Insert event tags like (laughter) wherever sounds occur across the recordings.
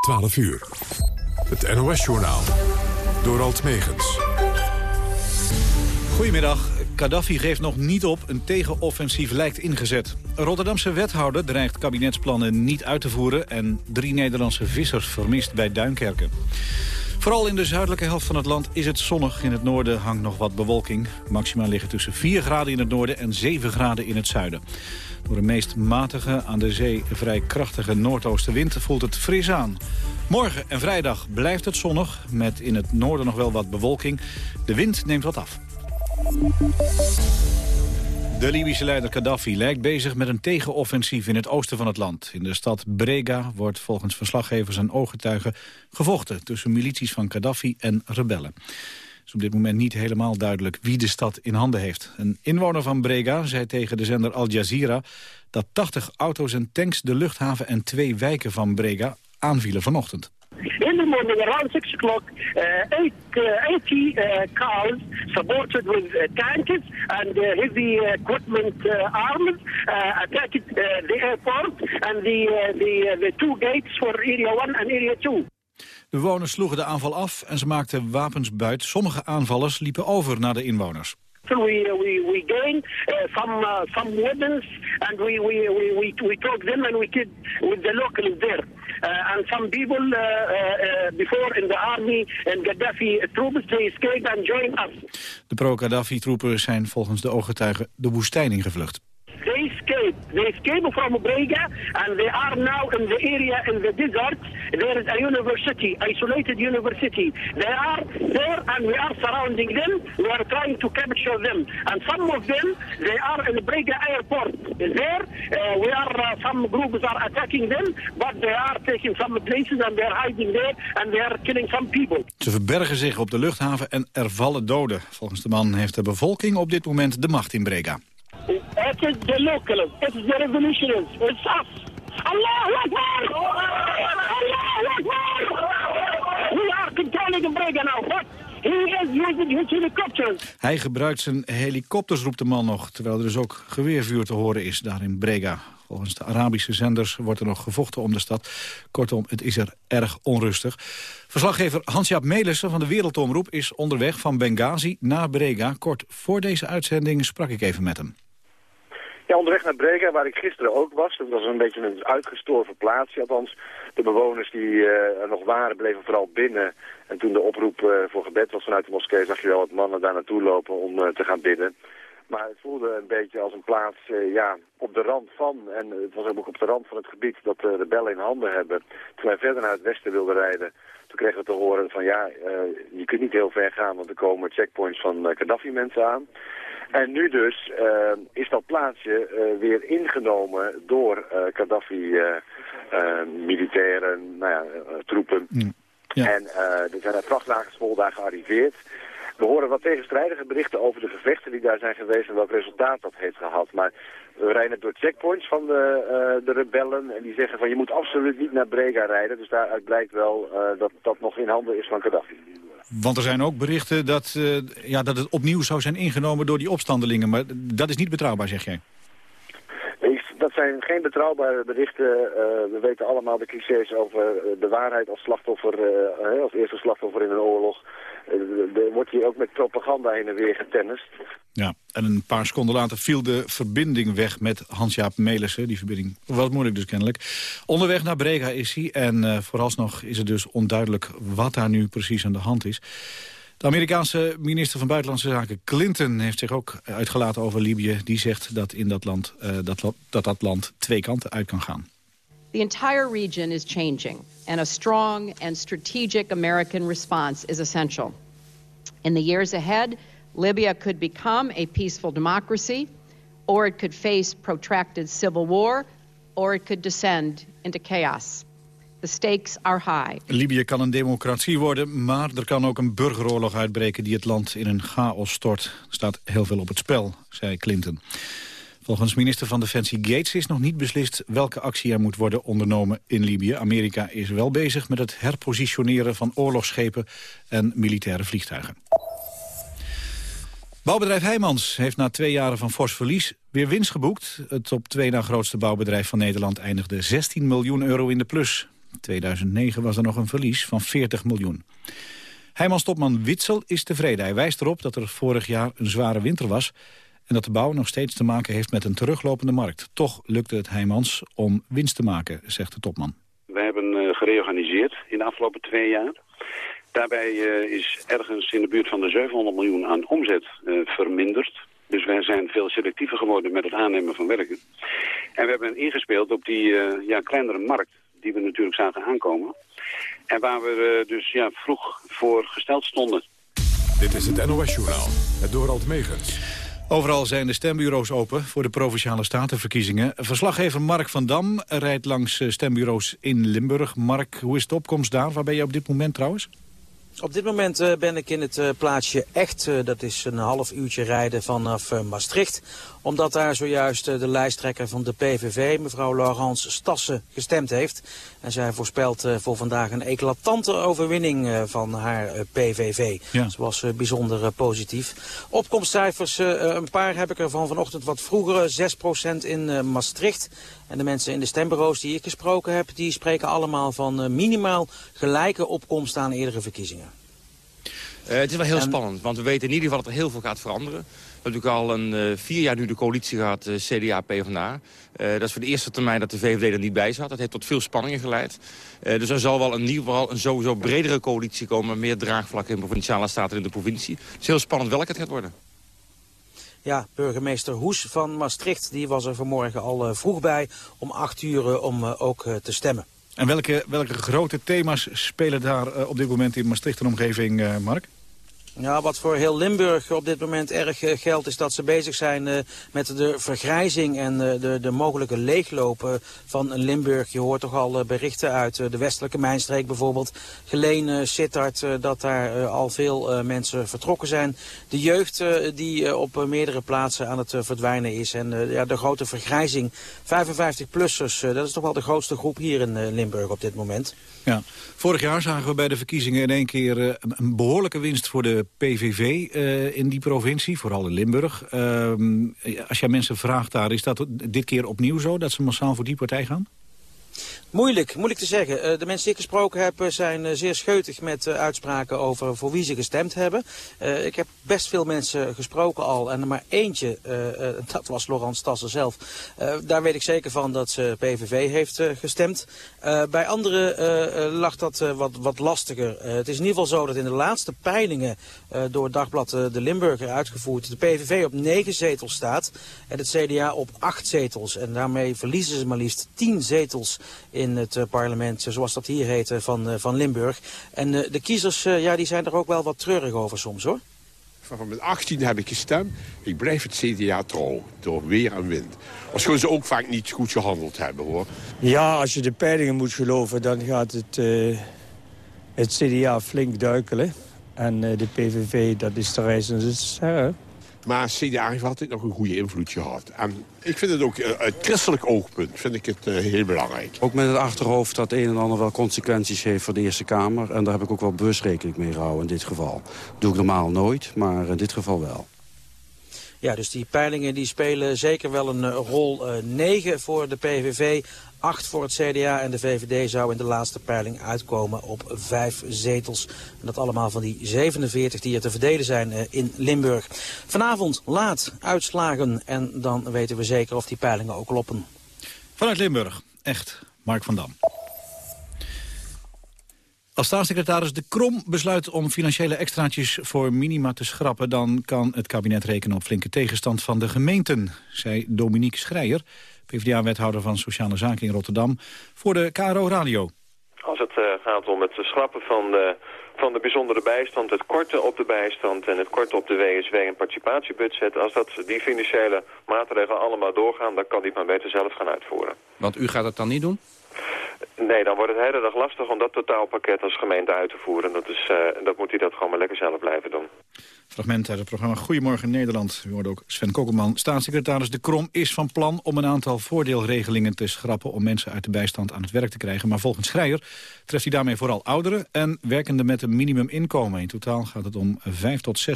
12 uur. Het NOS-journaal. Door Alt Megens. Goedemiddag. Gaddafi geeft nog niet op. Een tegenoffensief lijkt ingezet. Een Rotterdamse wethouder dreigt kabinetsplannen niet uit te voeren... en drie Nederlandse vissers vermist bij Duinkerken. Vooral in de zuidelijke helft van het land is het zonnig. In het noorden hangt nog wat bewolking. Maxima liggen tussen 4 graden in het noorden en 7 graden in het zuiden. Door een meest matige, aan de zee vrij krachtige noordoostenwind voelt het fris aan. Morgen en vrijdag blijft het zonnig, met in het noorden nog wel wat bewolking. De wind neemt wat af. De Libische leider Gaddafi lijkt bezig met een tegenoffensief in het oosten van het land. In de stad Brega wordt volgens verslaggevers en ooggetuigen gevochten... tussen milities van Gaddafi en rebellen. Het is op dit moment niet helemaal duidelijk wie de stad in handen heeft. Een inwoner van Brega zei tegen de zender Al Jazeera... dat 80 auto's en tanks de luchthaven en twee wijken van Brega aanvielen vanochtend. In the morning, around 6 o'clock, uh, eight, uh, 80 uh, cars supported with uh, tanks and uh, heavy equipment uh, arms uh, attacked the airport and the, the, the two gates for Area 1 and Area 2. De bewoners sloegen de aanval af en ze maakten wapens buit. Sommige aanvallers liepen over naar de inwoners. We, we, we gained uh, some, uh, some weapons and we, we, we, we, we took them and we killed with the locals there. Uh, and some people uh, uh, before in the army and Gaddafi troops, they escaped and joined us. De pro-Gaddafi-troepen zijn volgens de ooggetuigen de woestijn ingevlucht. They escaped. They escaped from Brega and they are now in the area in the desert. There is a university, isolated university. They are there and we are surrounding them. We are trying to capture them. And some of them, they are in Brega airport. There, uh, we are, uh, some groups are attacking them, but they are taking some places and they are hiding there and they are killing some people. Ze verbergen zich op de luchthaven en er vallen doden. Volgens de man heeft de bevolking op dit moment de macht in Brega. It is the locals, it is the revolutionists, it's us. Allahu Akbar! Allahu Akbar! We are controlling the Brega now, helicopters. Hij gebruikt zijn helikopters, roept de man nog... terwijl er dus ook geweervuur te horen is daar in Brega. Volgens de Arabische zenders wordt er nog gevochten om de stad. Kortom, het is er erg onrustig. Verslaggever Hans-Jaap Melissen van de Wereldomroep is onderweg van Benghazi naar Brega. Kort voor deze uitzending sprak ik even met hem. Ja, onderweg naar Brega, waar ik gisteren ook was. Dat was een beetje een uitgestorven plaatsje. Althans, de bewoners die er nog waren, bleven vooral binnen. En toen de oproep uh, voor gebed was vanuit de moskee, zag je wel wat mannen daar naartoe lopen om uh, te gaan bidden. Maar het voelde een beetje als een plaats ja, op de rand van, en het was ook op de rand van het gebied dat de rebellen in handen hebben. Toen wij verder naar het westen wilden rijden, toen kregen we te horen van ja, je kunt niet heel ver gaan, want er komen checkpoints van Gaddafi-mensen aan. En nu dus uh, is dat plaatsje uh, weer ingenomen door uh, Gaddafi-militairen, nou ja, troepen. Mm. Ja. En er zijn er vrachtwagens vol daar gearriveerd. We horen wat tegenstrijdige berichten over de gevechten die daar zijn geweest en welk resultaat dat heeft gehad. Maar we rijden door checkpoints van de, uh, de rebellen en die zeggen van je moet absoluut niet naar Brega rijden. Dus daaruit blijkt wel uh, dat dat nog in handen is van Gaddafi. Want er zijn ook berichten dat, uh, ja, dat het opnieuw zou zijn ingenomen door die opstandelingen. Maar dat is niet betrouwbaar, zeg jij? Zijn geen betrouwbare berichten. Uh, we weten allemaal de clichés over de waarheid als slachtoffer, uh, als eerste slachtoffer in een oorlog. er wordt hier ook met propaganda heen en weer getennist. Ja, en een paar seconden later viel de verbinding weg met Hans-Jaap Melissen. Die verbinding was moeilijk dus kennelijk. Onderweg naar Brega is hij en vooralsnog is het dus onduidelijk wat daar nu precies aan de hand is. De Amerikaanse minister van Buitenlandse Zaken Clinton heeft zich ook uitgelaten over Libië. Die zegt dat in dat land, uh, dat, dat, dat land twee kanten uit kan gaan. The entire region is changing and a strong and strategic American response is essential. In the years ahead, Libya could become a peaceful democracy, or it could face protracted civil war, or it could descend into chaos. The stakes are high. Libië kan een democratie worden, maar er kan ook een burgeroorlog uitbreken die het land in een chaos stort. Er staat heel veel op het spel, zei Clinton. Volgens minister van Defensie Gates is nog niet beslist welke actie er moet worden ondernomen in Libië. Amerika is wel bezig met het herpositioneren van oorlogsschepen en militaire vliegtuigen. Bouwbedrijf Heijmans heeft na twee jaren van fors verlies weer winst geboekt. Het op twee na grootste bouwbedrijf van Nederland eindigde 16 miljoen euro in de plus. In 2009 was er nog een verlies van 40 miljoen. Heijmans-topman Witsel is tevreden. Hij wijst erop dat er vorig jaar een zware winter was... en dat de bouw nog steeds te maken heeft met een teruglopende markt. Toch lukte het Heijmans om winst te maken, zegt de topman. We hebben uh, gereorganiseerd in de afgelopen twee jaar. Daarbij uh, is ergens in de buurt van de 700 miljoen aan omzet uh, verminderd. Dus wij zijn veel selectiever geworden met het aannemen van werken. En we hebben ingespeeld op die ja, kleinere markt die we natuurlijk zagen aankomen. En waar we dus ja, vroeg voor gesteld stonden. Dit is het NOS-journaal, het Dorald Megens. Overal zijn de stembureaus open voor de Provinciale Statenverkiezingen. Verslaggever Mark van Dam rijdt langs stembureaus in Limburg. Mark, hoe is de opkomst daar? Waar ben je op dit moment trouwens? Op dit moment uh, ben ik in het uh, plaatsje Echt. Uh, dat is een half uurtje rijden vanaf Maastricht. Omdat daar zojuist de lijsttrekker van de PVV, mevrouw Laurence Stassen, gestemd heeft. En zij voorspelt voor vandaag een eclatante overwinning van haar PVV. Ja. Ze was bijzonder positief. Opkomstcijfers, een paar heb ik er van vanochtend wat vroeger. 6% in Maastricht. En de mensen in de stembureaus die ik gesproken heb, die spreken allemaal van minimaal gelijke opkomst aan eerdere verkiezingen. Uh, het is wel heel en... spannend, want we weten in ieder geval dat er heel veel gaat veranderen. We hebben natuurlijk al een uh, vier jaar nu de coalitie gehad, uh, CDA-PVDA. dat is voor de eerste termijn dat de VVD er niet bij zat. Dat heeft tot veel spanningen geleid. dus er zal wel ieder geval een sowieso bredere coalitie komen... meer draagvlak in provinciale staten in de provincie. Het is heel spannend welke het gaat worden. Ja, burgemeester Hoes van Maastricht die was er vanmorgen al uh, vroeg bij om acht uur om uh, ook te stemmen. En welke, welke grote thema's spelen daar op dit moment in Maastricht en omgeving, Mark? Ja, wat voor heel Limburg op dit moment erg uh, geldt is dat ze bezig zijn uh, met de vergrijzing en uh, de, de mogelijke leeglopen van Limburg. Je hoort toch al berichten uit de westelijke mijnstreek bijvoorbeeld. Geleen, Sittard, dat daar al veel mensen vertrokken zijn. De jeugd die op meerdere plaatsen aan het verdwijnen is. En ja, de grote vergrijzing, 55-plussers, dat is toch wel de grootste groep hier in Limburg op dit moment. Ja. Vorig jaar zagen we bij de verkiezingen in één keer een behoorlijke winst voor de PVV uh, in die provincie, vooral in Limburg. Uh, als jij mensen vraagt daar, is dat dit keer opnieuw zo, dat ze massaal voor die partij gaan? Moeilijk, moeilijk te zeggen. Uh, de mensen die ik gesproken heb zijn uh, zeer scheutig met uitspraken over voor wie ze gestemd hebben. ik heb best veel mensen gesproken al en er maar eentje, dat was Laurent Tassen zelf. daar weet ik zeker van dat ze PVV heeft gestemd. bij anderen lag dat wat, wat lastiger. het is in ieder geval zo dat in de laatste peilingen door dagblad De Limburger uitgevoerd de PVV op negen zetels staat en het CDA op acht zetels. En daarmee verliezen ze maar liefst tien zetels in het uh, parlement, zoals dat hier heet, van, uh, van Limburg. En de kiezers ja, die zijn er ook wel wat treurig over soms, hoor. Van mijn 18 heb ik gestemd. Ik blijf het CDA trouw, door weer en wind. Als ze ook vaak niet goed gehandeld hebben, hoor. Ja, als je de peilingen moet geloven, dan gaat het, het CDA flink duikelen. En de PVV, dat is de reizende ster, maar CDA heeft altijd nog een goede invloed gehad. En ik vind het ook uh, uit christelijk oogpunt vind ik het uh, heel belangrijk. Ook met het achterhoofd dat een en ander wel consequenties heeft voor de Eerste Kamer. En daar heb ik ook wel bewust rekening mee gehouden in dit geval. Dat doe ik normaal nooit, maar in dit geval wel. Ja, dus die peilingen die spelen zeker wel een uh, rol. 9 voor de PVV, 8 voor het CDA en de VVD zou in de laatste peiling uitkomen op 5 zetels. En dat allemaal van die 47 die er te verdelen zijn uh, in Limburg. Vanavond laat uitslagen en dan weten we zeker of die peilingen ook kloppen. Vanuit Limburg, echt, Mark van Dam. Als staatssecretaris De Krom besluit om financiële extraatjes voor minima te schrappen... dan kan het kabinet rekenen op flinke tegenstand van de gemeenten, zei Dominique Schreier... PvdA-wethouder van Sociale Zaken in Rotterdam, voor de KRO Radio. Als het uh, gaat om het schrappen van de, van de bijzondere bijstand, het korten op de bijstand en het korten op de WSW en participatiebudget, als dat, die financiële maatregelen allemaal doorgaan, dan kan die maar beter zelf gaan uitvoeren. Want u gaat het dan niet doen? Nee, dan wordt het hele dag lastig om dat totaalpakket als gemeente uit te voeren. Dat, is, uh, dat moet hij dat gewoon maar lekker zelf blijven doen. Fragment uit het programma Goedemorgen Nederland. U hoorde ook Sven Kokkelman. Staatssecretaris De Krom is van plan om een aantal voordeelregelingen te schrappen... om mensen uit de bijstand aan het werk te krijgen. Maar volgens Schreier treft hij daarmee vooral ouderen... en werkenden met een minimuminkomen. In totaal gaat het om 5 tot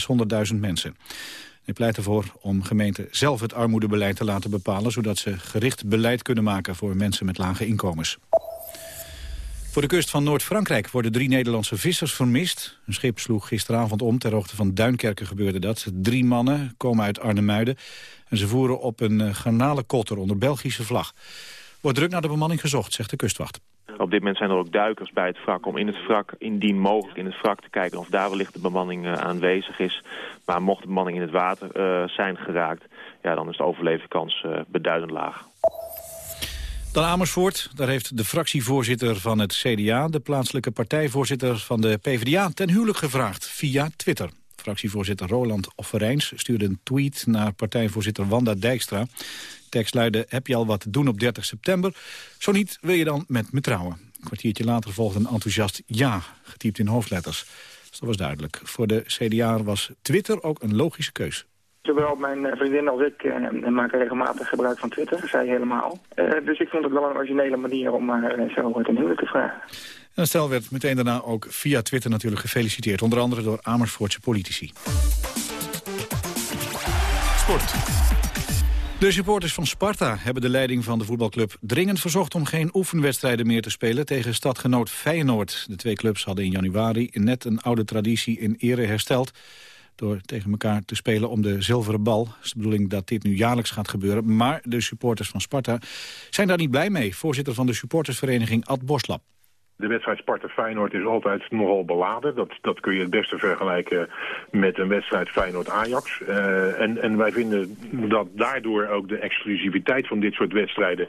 600.000 mensen. Hij pleit ervoor om gemeenten zelf het armoedebeleid te laten bepalen... zodat ze gericht beleid kunnen maken voor mensen met lage inkomens. Voor de kust van Noord-Frankrijk worden drie Nederlandse vissers vermist. Een schip sloeg gisteravond om, ter hoogte van Duinkerken gebeurde dat. Drie mannen komen uit Arnhemuiden en ze voeren op een eh, garnalenkotter onder Belgische vlag. Wordt druk naar de bemanning gezocht, zegt de kustwacht. Op dit moment zijn er ook duikers bij het wrak om in het wrak, indien mogelijk in het wrak te kijken of daar wellicht de bemanning uh, aanwezig is. Maar mocht de bemanning in het water uh, zijn geraakt, ja, dan is de overlevingskans beduidend laag. Dan Amersfoort. Daar heeft de fractievoorzitter van het CDA... de plaatselijke partijvoorzitter van de PvdA ten huwelijk gevraagd via Twitter. Fractievoorzitter Roland Offerijns stuurde een tweet naar partijvoorzitter Wanda Dijkstra. tekst luidde, heb je al wat te doen op 30 september? Zo niet, wil je dan met me trouwen? Een kwartiertje later volgde een enthousiast ja, getypt in hoofdletters. Dat was duidelijk. Voor de CDA was Twitter ook een logische keus. Zowel mijn vriendin als ik uh, maken regelmatig gebruik van Twitter, zij helemaal. Uh, dus ik vond het wel een originele manier om haar uh, zo ten huwelijk te vragen. En het stel werd meteen daarna ook via Twitter natuurlijk gefeliciteerd. Onder andere door Amersfoortse politici. Sport. De supporters van Sparta hebben de leiding van de voetbalclub dringend verzocht om geen oefenwedstrijden meer te spelen tegen stadgenoot Feyenoord. De twee clubs hadden in januari net een oude traditie in ere hersteld door tegen elkaar te spelen om de zilveren bal. Het is de bedoeling dat dit nu jaarlijks gaat gebeuren. Maar de supporters van Sparta zijn daar niet blij mee. Voorzitter van de supportersvereniging Ad Boslap. De wedstrijd Sparta-Feyenoord is altijd nogal beladen. Dat, dat kun je het beste vergelijken met een wedstrijd Feyenoord-Ajax. Uh, en, en wij vinden dat daardoor ook de exclusiviteit van dit soort wedstrijden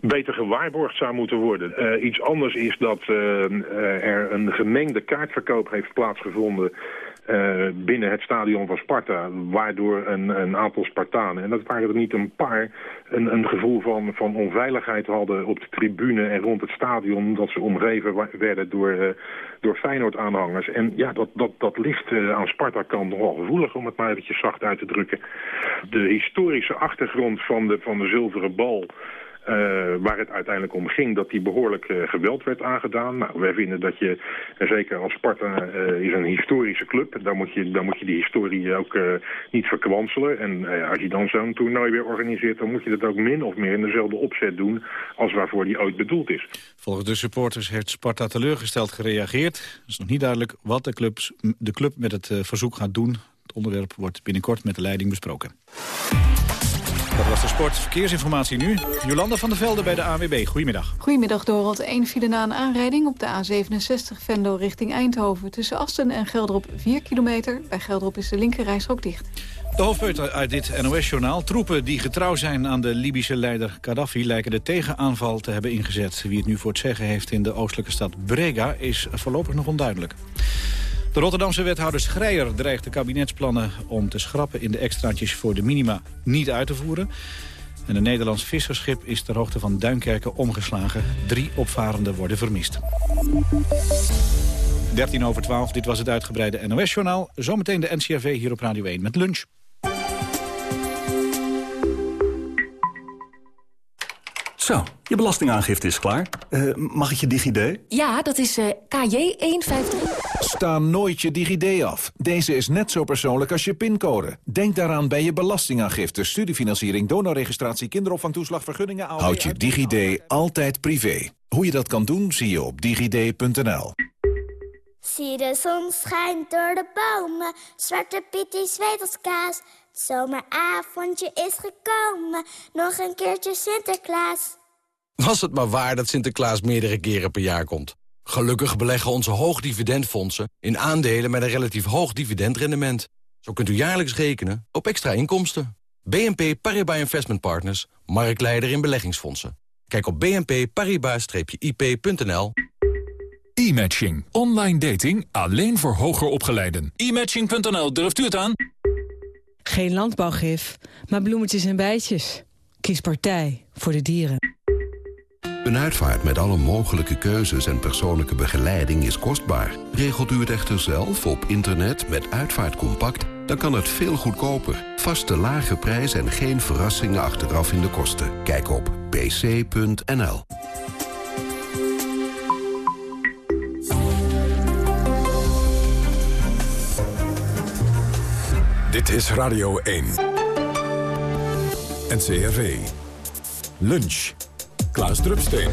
beter gewaarborgd zou moeten worden. Uh, iets anders is dat uh, er een gemengde kaartverkoop heeft plaatsgevonden uh, binnen het stadion van Sparta, waardoor een, een, aantal Spartanen, en dat waren er niet een paar, een, een gevoel van, van onveiligheid hadden op de tribune en rond het stadion, dat ze omgeven werden door, uh, door Feyenoord-aanhangers. En ja, dat, dat, dat ligt uh, aan Sparta-kant nogal gevoelig, om het maar eventjes zacht uit te drukken. De historische achtergrond van de, van de zilveren bal... Uh, waar het uiteindelijk om ging dat die behoorlijk uh, geweld werd aangedaan. Nou, wij vinden dat je, uh, zeker als Sparta is een historische club, dan moet je, dan moet je die historie ook niet verkwanselen. En als je dan zo'n toernooi weer organiseert, dan moet je dat ook min of meer in dezelfde opzet doen als waarvoor die ooit bedoeld is. Volgens de supporters heeft Sparta teleurgesteld gereageerd. Het is nog niet duidelijk wat de, clubs, de club met het verzoek gaat doen. Het onderwerp wordt binnenkort met de leiding besproken. Dat was de sport. Verkeersinformatie nu. Jolanda van der Velde bij de AWB. Goedemiddag. Goedemiddag, Dorot. Eén file na een aanrijding op de A67 Venlo richting Eindhoven. Tussen Asten en Gelderop 4 kilometer. Bij Gelderop is de linkerrijstrook dicht. De hoofdpunten uit dit NOS-journaal. Troepen die getrouw zijn aan de Libische leider Gaddafi... lijken de tegenaanval te hebben ingezet. Wie het nu voor het zeggen heeft in de oostelijke stad Brega... is voorlopig nog onduidelijk. De Rotterdamse wethouder Schreier dreigt de kabinetsplannen om te schrappen in de extraatjes voor de minima niet uit te voeren. En een Nederlands visserschip is ter hoogte van Duinkerken omgeslagen. Drie opvarenden worden vermist. 13 over 12, dit was het uitgebreide NOS-journaal. Zometeen de NCRV hier op Radio 1 met lunch. Zo, je belastingaangifte is klaar. Uh, mag ik je DigiD? Ja, dat is uh, KJ153. Sta nooit je DigiD af. Deze is net zo persoonlijk als je pincode. Denk daaraan bij je belastingaangifte, studiefinanciering, donorregistratie, kinderopvangtoeslag, vergunningen... Houd je DigiD altijd privé. Hoe je dat kan doen, zie je op digid.nl. Zie de zon schijnt door de bomen, Zwarte Piet die zweet als kaas... Het zomeravondje is gekomen, nog een keertje Sinterklaas. Was het maar waar dat Sinterklaas meerdere keren per jaar komt. Gelukkig beleggen onze hoogdividendfondsen in aandelen met een relatief hoog dividendrendement. Zo kunt u jaarlijks rekenen op extra inkomsten. BNP Paribas Investment Partners, marktleider in beleggingsfondsen. Kijk op bnp-paribas-ip.nl. E-matching. Online dating alleen voor hoger opgeleiden. E-matching.nl, durft u het aan? Geen landbouwgif, maar bloemetjes en bijtjes. Kies partij voor de dieren. Een uitvaart met alle mogelijke keuzes en persoonlijke begeleiding is kostbaar. Regelt u het echter zelf op internet met Uitvaartcompact... dan kan het veel goedkoper. Vaste lage prijs en geen verrassingen achteraf in de kosten. Kijk op pc.nl. Dit is Radio 1. NCRV. Lunch. Klaas Drupsteen.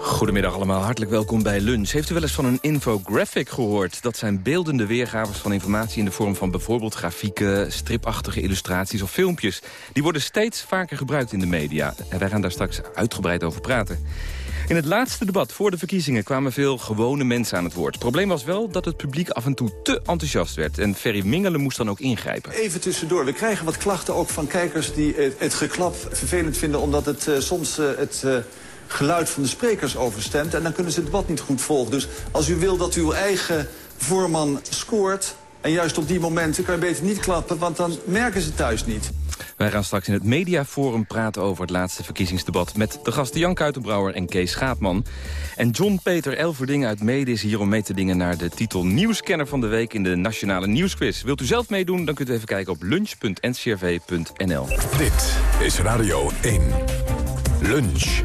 Goedemiddag allemaal, hartelijk welkom bij Lunch. Heeft u wel eens van een infographic gehoord? Dat zijn beeldende weergaves van informatie in de vorm van bijvoorbeeld grafieken, stripachtige illustraties of filmpjes. Die worden steeds vaker gebruikt in de media. En wij gaan daar straks uitgebreid over praten. In het laatste debat voor de verkiezingen kwamen veel gewone mensen aan het woord. Het probleem was wel dat het publiek af en toe te enthousiast werd. En Ferry Mingelen moest dan ook ingrijpen. Even tussendoor. We krijgen wat klachten ook van kijkers die het, geklap vervelend vinden... omdat het uh, soms uh, het... Uh, geluid van de sprekers overstemt. En dan kunnen ze het debat niet goed volgen. Dus als u wil dat uw eigen voorman scoort... en juist op die momenten kan je beter niet klappen... want dan merken ze thuis niet. Wij gaan straks in het Mediaforum praten over het laatste verkiezingsdebat... met de gasten Jan Kuitenbrouwer en Kees Schaapman. En John-Peter Elverding uit Mede is hier om mee te dingen... naar de titel Nieuwscanner van de Week in de Nationale Nieuwsquiz. Wilt u zelf meedoen, dan kunt u even kijken op lunch.ncrv.nl. Dit is Radio 1. Lunch.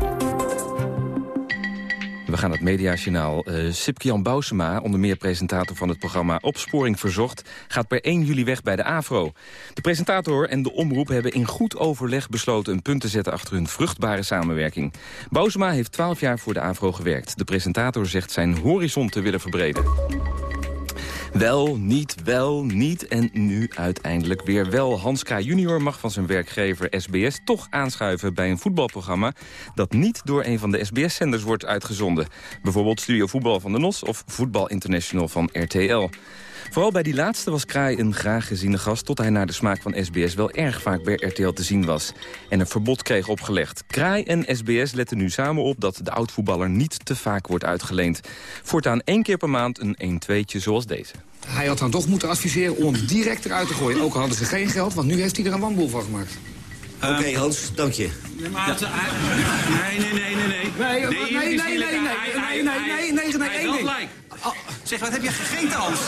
We gaan het mediajournaal. Uh, Sipke-Jan Bousema, onder meer presentator van het programma Opsporing Verzocht... gaat per 1 juli weg bij de AVRO. De presentator en de omroep hebben in goed overleg besloten... een punt te zetten achter hun vruchtbare samenwerking. Bousema heeft 12 jaar voor de AVRO gewerkt. De presentator zegt zijn horizon te willen verbreden. Wel, niet, wel, niet en nu uiteindelijk weer wel. Hans K. junior mag van zijn werkgever SBS toch aanschuiven bij een voetbalprogramma... dat niet door een van de SBS-zenders wordt uitgezonden. Bijvoorbeeld Studio Voetbal van de NOS of Voetbal International van RTL. Vooral bij die laatste was Kraai een graag geziene gast... tot hij naar de smaak van SBS wel erg vaak bij RTL te zien was. En een verbod kreeg opgelegd. Kraai en SBS letten nu samen op dat de oud-voetballer niet te vaak wordt uitgeleend. Voortaan één keer per maand een 1-2'tje zoals deze. Hij had dan toch moeten adviseren om hem direct eruit te gooien. Ook al hadden ze geen geld, want nu heeft hij er een wanboel van gemaakt. Oké, okay, Hans, dank je. Nee, nee, nee, nee, nee. Nee, nee, nee, nee, nee, nee, nee, nee, nee, nee, nee, Zeg, wat heb je gegeten, Hans?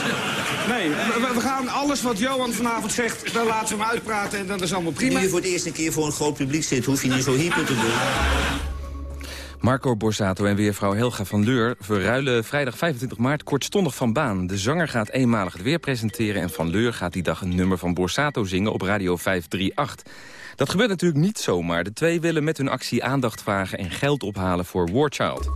Nee, we, we, gaan alles wat Johan vanavond zegt, dan laten we hem uitpraten en dat is allemaal prima. Nu je voor de eerste keer voor een groot publiek zit, hoef je niet zo hyper te doen. Marco Borsato en weervrouw Helga van Leur verruilen vrijdag 25 maart kortstondig van baan. De zanger gaat eenmalig het weer presenteren en Van Leur gaat die dag een nummer van Borsato zingen op Radio 538. Dat gebeurt natuurlijk niet zomaar. De twee willen met hun actie aandacht vragen en geld ophalen voor War Child.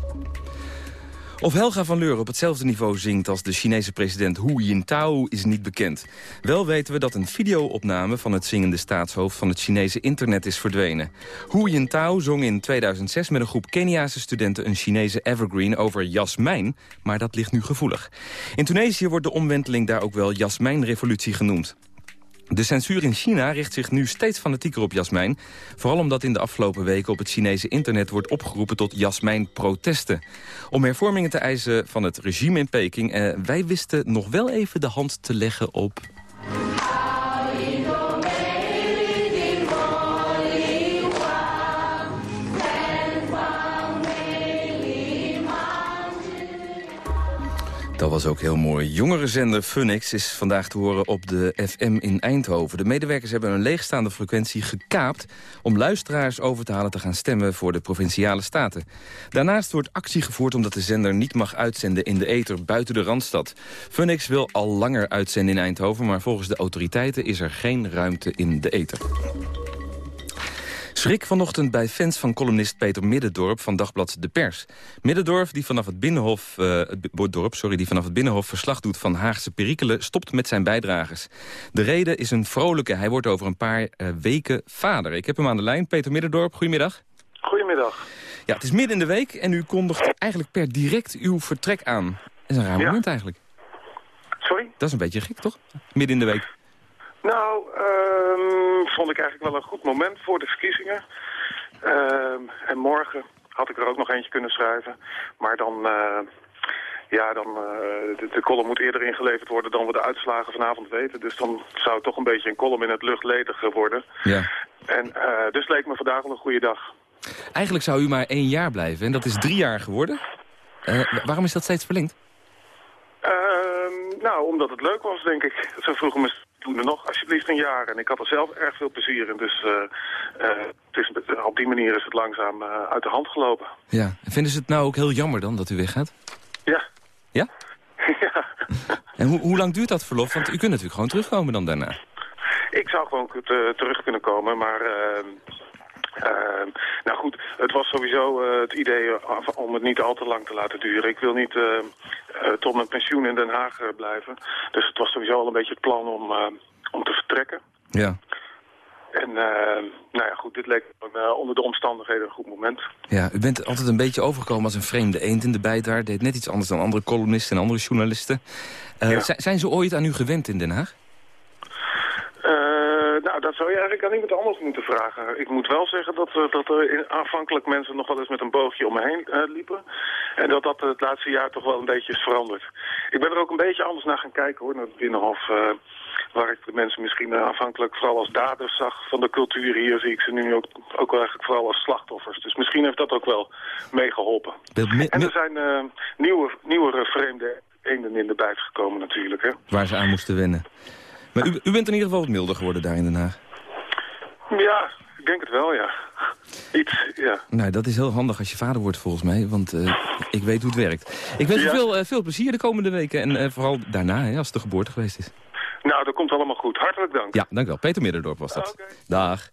Of Helga van Leur op hetzelfde niveau zingt als de Chinese president Hu Jintao is niet bekend. Wel weten we dat een videoopname van het zingende staatshoofd van het Chinese internet is verdwenen. Hu Jintao zong in 2006 met een groep Keniaanse studenten een Chinese evergreen over jasmijn, maar dat ligt nu gevoelig. In Tunesië wordt de omwenteling daar ook wel jasmijnrevolutie genoemd. De censuur in China richt zich nu steeds fanatieker op jasmijn. Vooral omdat in de afgelopen weken op het Chinese internet wordt opgeroepen tot jasmijnprotesten. Om hervormingen te eisen van het regime in Peking. Eh, wij wisten nog wel even de hand te leggen op... Dat was ook heel mooi. Jongerenzender Funix is vandaag te horen op de FM in Eindhoven. De medewerkers hebben een leegstaande frequentie gekaapt... om luisteraars over te halen te gaan stemmen voor de Provinciale Staten. Daarnaast wordt actie gevoerd omdat de zender niet mag uitzenden in de ether buiten de Randstad. Funix wil al langer uitzenden in Eindhoven... maar volgens de autoriteiten is er geen ruimte in de ether. Schrik vanochtend bij fans van columnist Peter Middendorp van Dagblad De Pers. Middendorp, die vanaf het Binnenhof, uh, dorp, sorry, die vanaf het Binnenhof verslag doet van Haagse perikelen, stopt met zijn bijdragers. De reden is een vrolijke. Hij wordt over een paar uh, weken vader. Ik heb hem aan de lijn. Peter Middendorp, goedemiddag. Goedemiddag. Ja, het is midden in de week en u kondigt eigenlijk per direct uw vertrek aan. Dat is een raar ja. moment eigenlijk. Sorry? Dat is een beetje gek, toch? Midden in de week. Nou, um, vond ik eigenlijk wel een goed moment voor de verkiezingen. Um, en morgen had ik er ook nog eentje kunnen schrijven. Maar dan, uh, ja, dan, uh, de, de, column moet eerder ingeleverd worden dan we de uitslagen vanavond weten. Dus dan zou het toch een beetje een column in het luchtledige worden. Ja. En uh, dus leek me vandaag wel een goede dag. Eigenlijk zou u maar één jaar blijven en dat is drie jaar geworden. waarom is dat steeds verlengd? Ehm, nou, omdat het leuk was, denk ik. Ze vroegen me toen er nog alsjeblieft een jaar. En ik had er zelf erg veel plezier in. Dus uh, uh, het is, op die manier is het langzaam uh, uit de hand gelopen. Ja. Vinden ze het nou ook heel jammer dan dat u weggaat? Ja. Ja? (laughs) ja. (laughs) En ho hoe lang duurt dat verlof? Want u kunt natuurlijk gewoon terugkomen dan daarna. Ik zou gewoon terug kunnen komen, maar Ehm, nou goed, het was sowieso eh, het idee eh, om het niet al te lang te laten duren. Ik wil niet eh, tot mijn pensioen in Den Haag blijven. Dus het was sowieso al een beetje het plan om, om te vertrekken. Ja. En nou ja, goed, dit leek onder de omstandigheden een goed moment. Ja, u bent altijd een beetje overgekomen als een vreemde eend in de bijtaar. Deed net iets anders dan andere columnisten en andere journalisten. Zijn ze ooit aan u gewend in Den Haag? Nou, dat zou je eigenlijk aan iemand anders moeten vragen. Ik moet wel zeggen dat, uh, dat er aanvankelijk mensen nog wel eens met een boogje om me heen uh, liepen. En dat dat het laatste jaar toch wel een beetje is veranderd. Ik ben er ook een beetje anders naar gaan kijken hoor, naar het Binnenhof. Waar ik de mensen misschien aanvankelijk vooral als daders zag van de cultuur hier, zie ik ze nu ook, ook wel eigenlijk vooral als slachtoffers. Dus misschien heeft dat ook wel meegeholpen. En er zijn nieuwe, nieuwere vreemde eenden in de bijt gekomen natuurlijk. Hè. Waar ze aan moesten wennen. Maar u, u bent in ieder geval wat milder geworden daar in Den Haag. Ja, ik denk het wel, ja. Iets, ja. Nou, dat is heel handig als je vader wordt volgens mij, want uh, ik weet hoe het werkt. Ik wens u veel, uh, veel plezier de komende weken en uh, vooral daarna, hè, als de geboorte geweest is. Nou, dat komt allemaal goed. Hartelijk dank. Ja, dank wel. Peter Midderdorp was dat. Okay. Dag.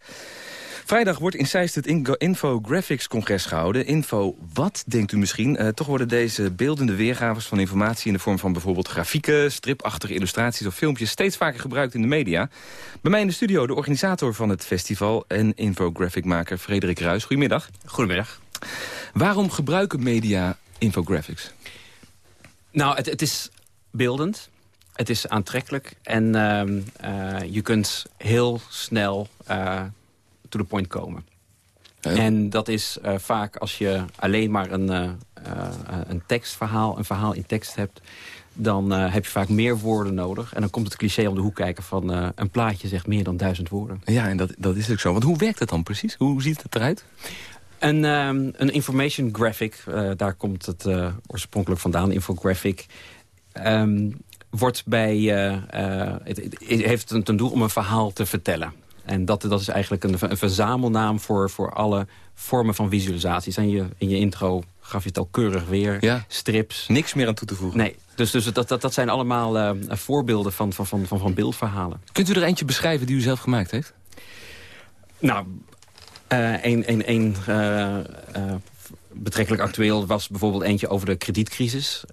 Vrijdag wordt in Zeist het Infographics-congres gehouden. Info wat, denkt u misschien? Uh, toch worden deze beeldende weergaves van informatie... in de vorm van bijvoorbeeld grafieken, stripachtige illustraties of filmpjes... steeds vaker gebruikt in de media. Bij mij in de studio de organisator van het festival... en infographicmaker Frederik Ruis. Goedemiddag. Goedemiddag. Waarom gebruiken media infographics? Nou, het, het is beeldend. Het is aantrekkelijk. En uh, uh, je kunt heel snel... Uh, to the point komen. En dat is uh, vaak als je alleen maar een, uh, uh, een tekstverhaal, een verhaal in tekst hebt... dan heb je vaak meer woorden nodig. En dan komt het cliché om de hoek kijken van een plaatje zegt meer dan duizend woorden. Ja, en dat, dat is ook zo. Want hoe werkt het dan precies? Hoe ziet het eruit? Een, um, een information graphic, daar komt het oorspronkelijk vandaan, infographic... Um, wordt bij, het, het heeft ten doel om een verhaal te vertellen. En dat, dat is eigenlijk een, een verzamelnaam voor, voor alle vormen van visualisaties. En je, in je intro gaf je het al keurig weer. Ja. Strips. Niks meer aan toe te voegen. Nee, dus, dus dat, dat, dat zijn allemaal uh, voorbeelden van, van, van, van, van beeldverhalen. Kunt u er eentje beschrijven die u zelf gemaakt heeft? Nou, uh, een, een, een uh, betrekkelijk actueel was bijvoorbeeld eentje over de kredietcrisis.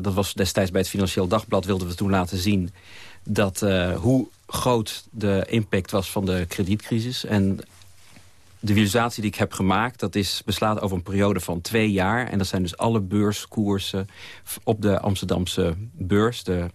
dat was destijds bij het Financieel Dagblad wilden we toen laten zien... dat hoe groot de impact was van de kredietcrisis. En de visualisatie die ik heb gemaakt, dat is beslaat over een periode van twee jaar. En dat zijn dus alle beurskoersen op de Amsterdamse beurs. De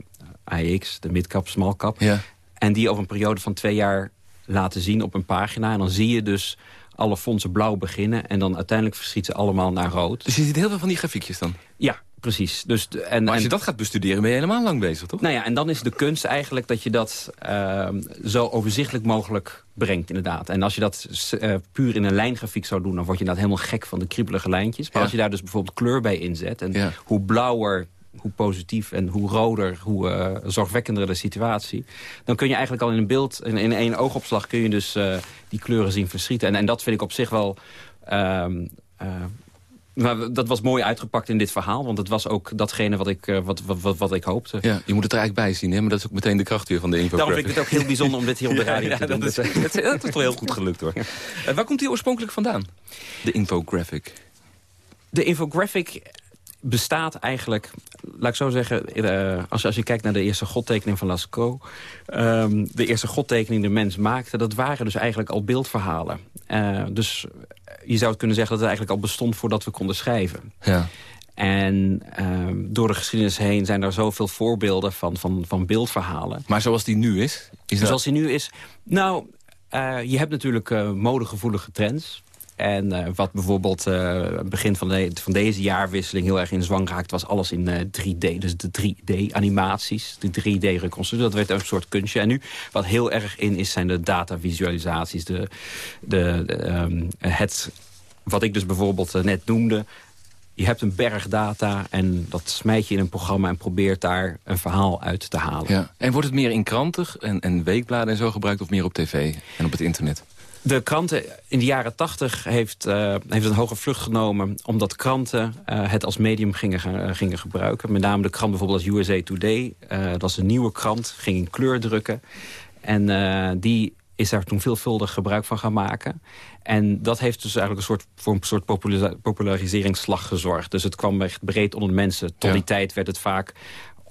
AEX, de midcap, smallcap. Ja. En die over een periode van twee jaar laten zien op een pagina. En dan zie je dus alle fondsen blauw beginnen. En dan uiteindelijk verschiet ze allemaal naar rood. Dus je ziet heel veel van die grafiekjes dan? Ja, precies. Dus, en, maar als je dat gaat bestuderen, ben je helemaal lang bezig, toch? Nou ja, en dan is de kunst eigenlijk dat je dat uh, zo overzichtelijk mogelijk brengt, inderdaad. En als je dat uh, puur in een lijngrafiek zou doen... dan word je inderdaad helemaal gek van de kriebelige lijntjes. Maar Ja. als je daar dus bijvoorbeeld kleur bij inzet... en hoe blauwer hoe positief en hoe roder, hoe uh, zorgwekkender de situatie... dan kun je eigenlijk al in een beeld, in, in één oogopslag... kun je dus uh, die kleuren zien verschieten. En, en dat vind ik op zich wel... Um, uh, maar dat was mooi uitgepakt in dit verhaal. Want het was ook datgene wat ik, wat, wat, wat, ik hoopte. Ja, je moet het er eigenlijk bij zien, hè? maar dat is ook meteen de kracht weer van de infographic. Daarom vind ik het ook heel bijzonder om dit hier op de radio ja, (laughs) te ja, doen. Dat is, dat, is, dat is wel heel goed gelukt, hoor. Uh, waar komt die oorspronkelijk vandaan, de infographic? De infographic bestaat eigenlijk, laat ik zo zeggen... Uh, als, als je kijkt naar de eerste godtekening van Lascaux... Um, de eerste godtekening die de mens maakte... dat waren dus eigenlijk al beeldverhalen. Uh, dus je zou het kunnen zeggen dat het eigenlijk al bestond... voordat we konden schrijven. Ja. En um, door de geschiedenis heen zijn er zoveel voorbeelden van, van, van beeldverhalen. Maar zoals die nu is? is dat... Zoals die nu is? Nou, uh, je hebt natuurlijk uh, modegevoelige trends... En uh, wat bijvoorbeeld uh, begin van, van deze jaarwisseling heel erg in zwang raakt... was alles in uh, 3D, dus de 3D-animaties, de 3D-reconstructie. Dat werd een soort kunstje. En nu, wat heel erg in is, zijn de datavisualisaties. De, de, de het, wat ik dus bijvoorbeeld net noemde... Je hebt een berg data en dat smijt je in een programma... en probeert daar een verhaal uit te halen. Ja. En wordt het meer in kranten en, en weekbladen en zo gebruikt... of meer op tv en op het internet? De kranten in de jaren tachtig heeft, uh, heeft een hoge vlucht genomen... omdat kranten uh, het als medium gingen, uh, gingen gebruiken. Met name de krant bijvoorbeeld als USA Today. dat was een nieuwe krant, ging in kleur drukken. En die is daar toen veelvuldig gebruik van gaan maken. En dat heeft dus eigenlijk een soort, voor een soort populariseringsslag gezorgd. Dus het kwam echt breed onder de mensen. Tot die tijd werd het vaak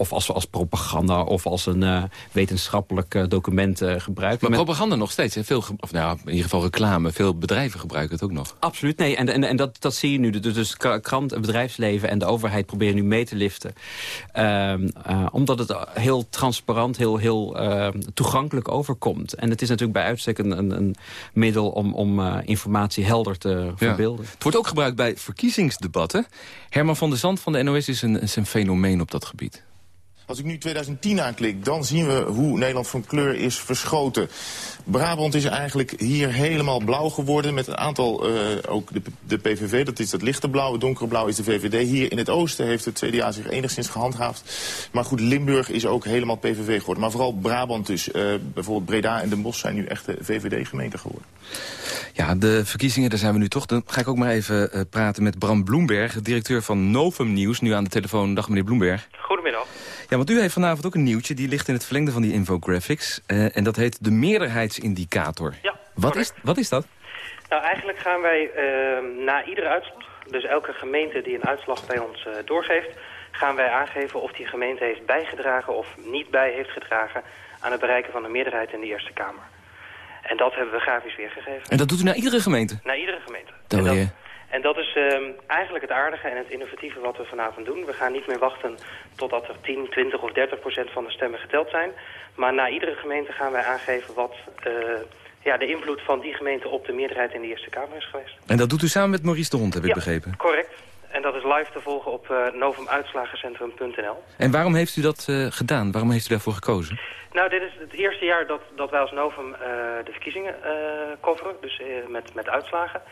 of als, als propaganda of als een uh, wetenschappelijk uh, document uh, gebruikt. Maar propaganda nog steeds. Hè? Veel, of nou, in ieder geval reclame. Veel bedrijven gebruiken het ook nog. Absoluut. Nee, en, en, en dat, dat zie je nu. Dus, dus krant, het bedrijfsleven en de overheid proberen nu mee te liften. Ehm, omdat het heel transparant, heel, heel ehm, toegankelijk overkomt. En het is natuurlijk bij uitstek een, een, een middel om, om informatie helder te verbeelden. Het wordt ook gebruikt bij verkiezingsdebatten. Herman van der Zand van de NOS is een, is een fenomeen op dat gebied. Als ik nu 2010 aanklik, dan zien we hoe Nederland van kleur is verschoten. Brabant is eigenlijk hier helemaal blauw geworden met een aantal, uh, ook de, de, PVV, dat is het lichte blauw, het donkere blauw is de VVD. Hier in het oosten heeft het CDA zich enigszins gehandhaafd. Maar goed, Limburg is ook helemaal PVV geworden. Maar vooral Brabant dus, uh, bijvoorbeeld Breda en Den Bosch zijn nu echte VVD-gemeenten geworden. Ja, de verkiezingen, daar zijn we nu toch. Dan ga ik ook maar even uh, praten met Bram Bloemberg, directeur van Novum Nieuws. Nu aan de telefoon. Dag meneer Bloemberg. Goedemiddag. Ja, want u heeft vanavond ook een nieuwtje. Die ligt in het verlengde van die infographics. Uh, en dat heet de meerderheidsindicator. Ja, wat is, wat is dat? Nou, eigenlijk gaan wij uh, na iedere uitslag... dus elke gemeente die een uitslag bij ons uh, doorgeeft... gaan wij aangeven of die gemeente heeft bijgedragen of niet bij heeft gedragen... aan het bereiken van een meerderheid in de Eerste Kamer. En dat hebben we grafisch weergegeven. En dat doet u naar iedere gemeente? Naar iedere gemeente. En, dat, en dat is uh, eigenlijk het aardige en het innovatieve wat we vanavond doen. We gaan niet meer wachten totdat er 10, 20 of 30 procent van de stemmen geteld zijn. Maar na iedere gemeente gaan wij aangeven wat uh, ja, de invloed van die gemeente op de meerderheid in de Eerste Kamer is geweest. En dat doet u samen met Maurice de Hond, heb ik ja, begrepen? correct. En dat is live te volgen op uh, novumuitslagencentrum.nl. En waarom heeft u dat uh, gedaan? Waarom heeft u daarvoor gekozen? Nou, dit is het eerste jaar dat, dat wij als Novum uh, de verkiezingen coveren, dus met, met uitslagen.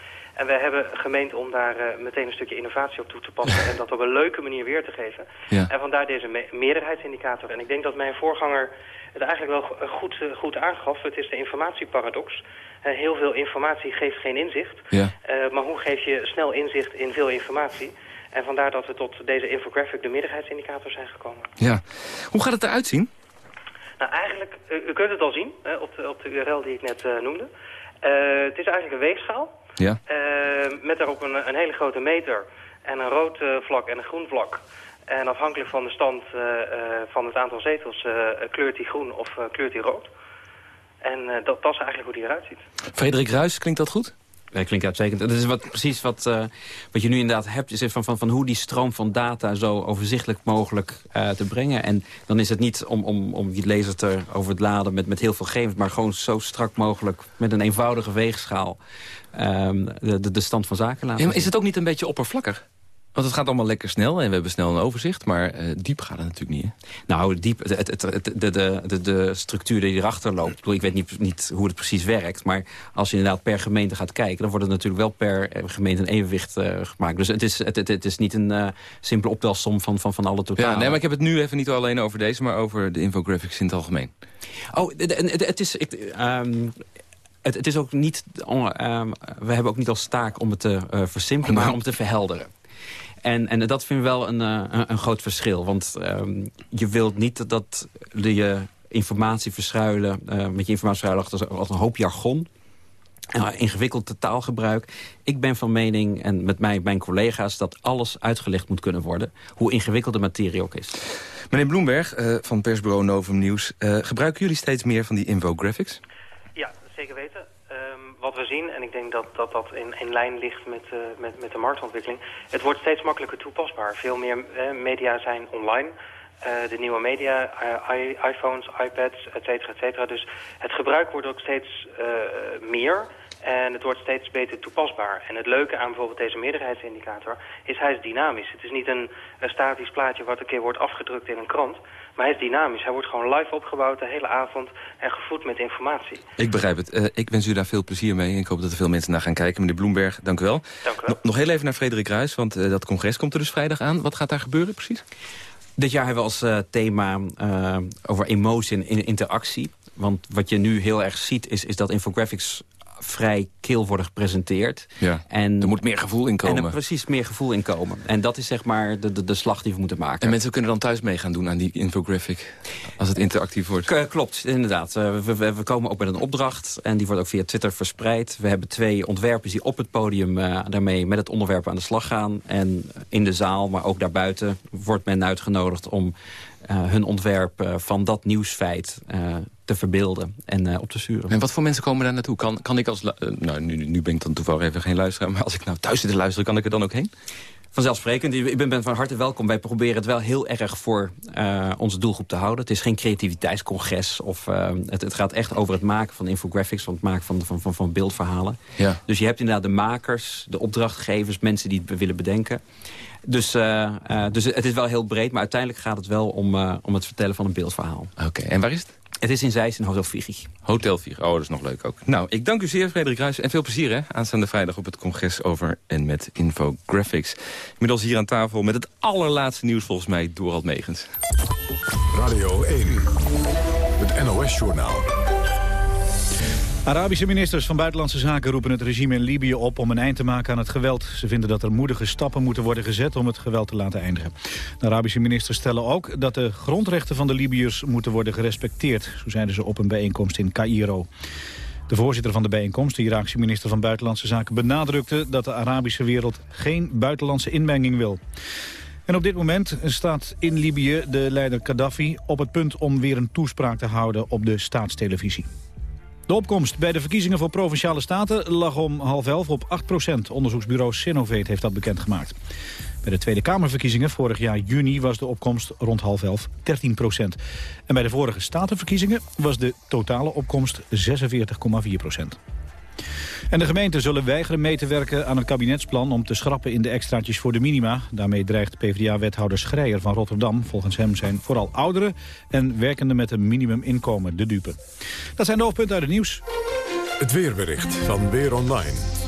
En wij hebben gemeend om daar uh, meteen een stukje innovatie op toe te passen... en dat op een leuke manier weer te geven. Ja. En vandaar deze me meerderheidsindicator. En ik denk dat mijn voorganger het eigenlijk wel goed, uh, goed aangaf. Het is de informatieparadox. Uh, heel veel informatie geeft geen inzicht. Ja. maar hoe geef je snel inzicht in veel informatie? En vandaar dat we tot deze infographic de meerderheidsindicator zijn gekomen. Ja. Hoe gaat het eruit zien? Nou, eigenlijk, u kunt het al zien op, de, op de URL die ik net noemde. het is eigenlijk een weegschaal. Ja. Uh, met daarop een, een, hele grote meter en een rood uh, vlak en een groen vlak. En afhankelijk van de stand uh, van het aantal zetels kleurt die groen of kleurt die rood. En dat, dat is eigenlijk hoe die eruit ziet. Frederik Ruis, klinkt dat goed? Ja, klinkt uitstekend. Dat is wat, precies wat, uh, wat je nu inderdaad hebt... is van, van, van hoe die stroom van data zo overzichtelijk mogelijk uh, te brengen. En dan is het niet om, om, om die lezer te over het laden met, met heel veel gegevens... maar gewoon zo strak mogelijk met een eenvoudige weegschaal... Um, de, de, de stand van zaken laten ja, maar Is het ook niet een beetje oppervlakkig? Want het gaat allemaal lekker snel en we hebben snel een overzicht. Maar uh, diep gaat het natuurlijk niet, hè? Nou, diep, het, het, het, de, de, de, de structuur die erachter loopt... Ik, bedoel, ik weet niet, niet hoe het precies werkt... maar als je inderdaad per gemeente gaat kijken... dan wordt het natuurlijk wel per gemeente een evenwicht uh, gemaakt. Dus het is, het, het, het is niet een uh, simpele optelsom van, van, van alle totalen. Ja, nee, maar ik heb het nu even niet alleen over deze... maar over de infographics in het algemeen. Oh, het, het is... Ik, um, het, het, is ook niet... Um, we hebben ook niet als taak om het te uh, versimpelen, maar om te verhelderen. En, en dat vind ik wel een, uh, een, een groot verschil. Want um, je wilt niet dat je informatie verschuilen... Uh, met je informatie verschuilen als een hoop jargon. Uh, ingewikkeld taalgebruik. Ik ben van mening, en met mij mijn collega's... dat alles uitgelegd moet kunnen worden. Hoe ingewikkeld de materie ook is. Meneer Bloemberg uh, van persbureau Novum Nieuws. Uh, gebruiken jullie steeds meer van die infographics? Ja, zeker weten. Wat we zien, en ik denk dat dat, dat in, in lijn ligt met, uh, met, met de marktontwikkeling... het wordt steeds makkelijker toepasbaar. Veel meer media zijn online... Uh, de nieuwe media, iPhones, iPads, et cetera, et cetera. Dus het gebruik wordt ook steeds meer en het wordt steeds beter toepasbaar. En het leuke aan bijvoorbeeld deze meerderheidsindicator is hij is dynamisch. Het is niet een, een statisch plaatje wat een keer wordt afgedrukt in een krant. Maar hij is dynamisch. Hij wordt gewoon live opgebouwd de hele avond en gevoed met informatie. Ik begrijp het. Uh, ik wens u daar veel plezier mee. Ik hoop dat er veel mensen naar gaan kijken. Meneer Bloemberg, dank u wel. Dank u wel. Nog, heel even naar Frederik Ruijs, want uh, dat congres komt er dus vrijdag aan. Wat gaat daar gebeuren precies? Dit jaar hebben we als uh, thema uh, over emotie en interactie. Want wat je nu heel erg ziet is, is dat infographics vrij kil worden gepresenteerd. Ja, en, er moet meer gevoel in komen. En er precies meer gevoel in komen. En dat is zeg maar de, de, de slag die we moeten maken. En mensen kunnen dan thuis mee gaan doen aan die infographic, als het interactief wordt. K klopt, inderdaad. Uh, we, we, we, komen ook met een opdracht en die wordt ook via Twitter verspreid. We hebben twee ontwerpers die op het podium uh, daarmee met het onderwerp aan de slag gaan. En in de zaal, maar ook daarbuiten, wordt men uitgenodigd om uh, hun ontwerp uh, van dat nieuwsfeit te verbeelden en op te sturen. En wat voor mensen komen daar naartoe? Kan, kan ik als... nou, nu, nu ben ik dan toevallig even geen luisteraar... maar als ik nou thuis zit te luisteren, kan ik er dan ook heen? Vanzelfsprekend. Ik ben, ben van harte welkom. Wij proberen het wel heel erg voor uh, onze doelgroep te houden. Het is geen creativiteitscongres. Of, uh, het, het, gaat echt over het maken van infographics. Van het maken van, van, van, van beeldverhalen. Ja. Dus je hebt inderdaad de makers, de opdrachtgevers... mensen die het willen bedenken. Dus, uh, dus het is wel heel breed. Maar uiteindelijk gaat het wel om, om het vertellen van een beeldverhaal. Oké, okay. en waar is het? Het is in Zeist in Hotel Vigi. Hotel Vigi, oh, dat is nog leuk ook. Nou, ik dank u zeer, Frederik Ruijs. En veel plezier, hè, aanstaande vrijdag op het congres over en met infographics. Inmiddels hier aan tafel met het allerlaatste nieuws volgens mij, Dorald Megens. Radio 1, het NOS-journaal. Arabische ministers van Buitenlandse Zaken roepen het regime in Libië op om een eind te maken aan het geweld. Ze vinden dat er moedige stappen moeten worden gezet om het geweld te laten eindigen. De Arabische ministers stellen ook dat de grondrechten van de Libiërs moeten worden gerespecteerd. Zo zeiden ze op een bijeenkomst in Cairo. De voorzitter van de bijeenkomst, de Iraakse minister van Buitenlandse Zaken, benadrukte dat de Arabische wereld geen buitenlandse inmenging wil. En op dit moment staat in Libië de leider Gaddafi op het punt om weer een toespraak te houden op de staatstelevisie. De opkomst bij de verkiezingen voor Provinciale Staten lag om half elf op 8% Onderzoeksbureau Sinovate heeft dat bekendgemaakt. Bij de Tweede Kamerverkiezingen vorig jaar juni was de opkomst rond half elf 13% En bij de vorige Statenverkiezingen was de totale opkomst 46,4 en de gemeenten zullen weigeren mee te werken aan een kabinetsplan om te schrappen in de extraatjes voor de minima. Daarmee dreigt PvdA-wethouder Schreier van Rotterdam. Volgens hem zijn vooral ouderen en werkenden met een minimuminkomen de dupe. Dat zijn de hoofdpunten uit het nieuws. Het weerbericht van Weer Online.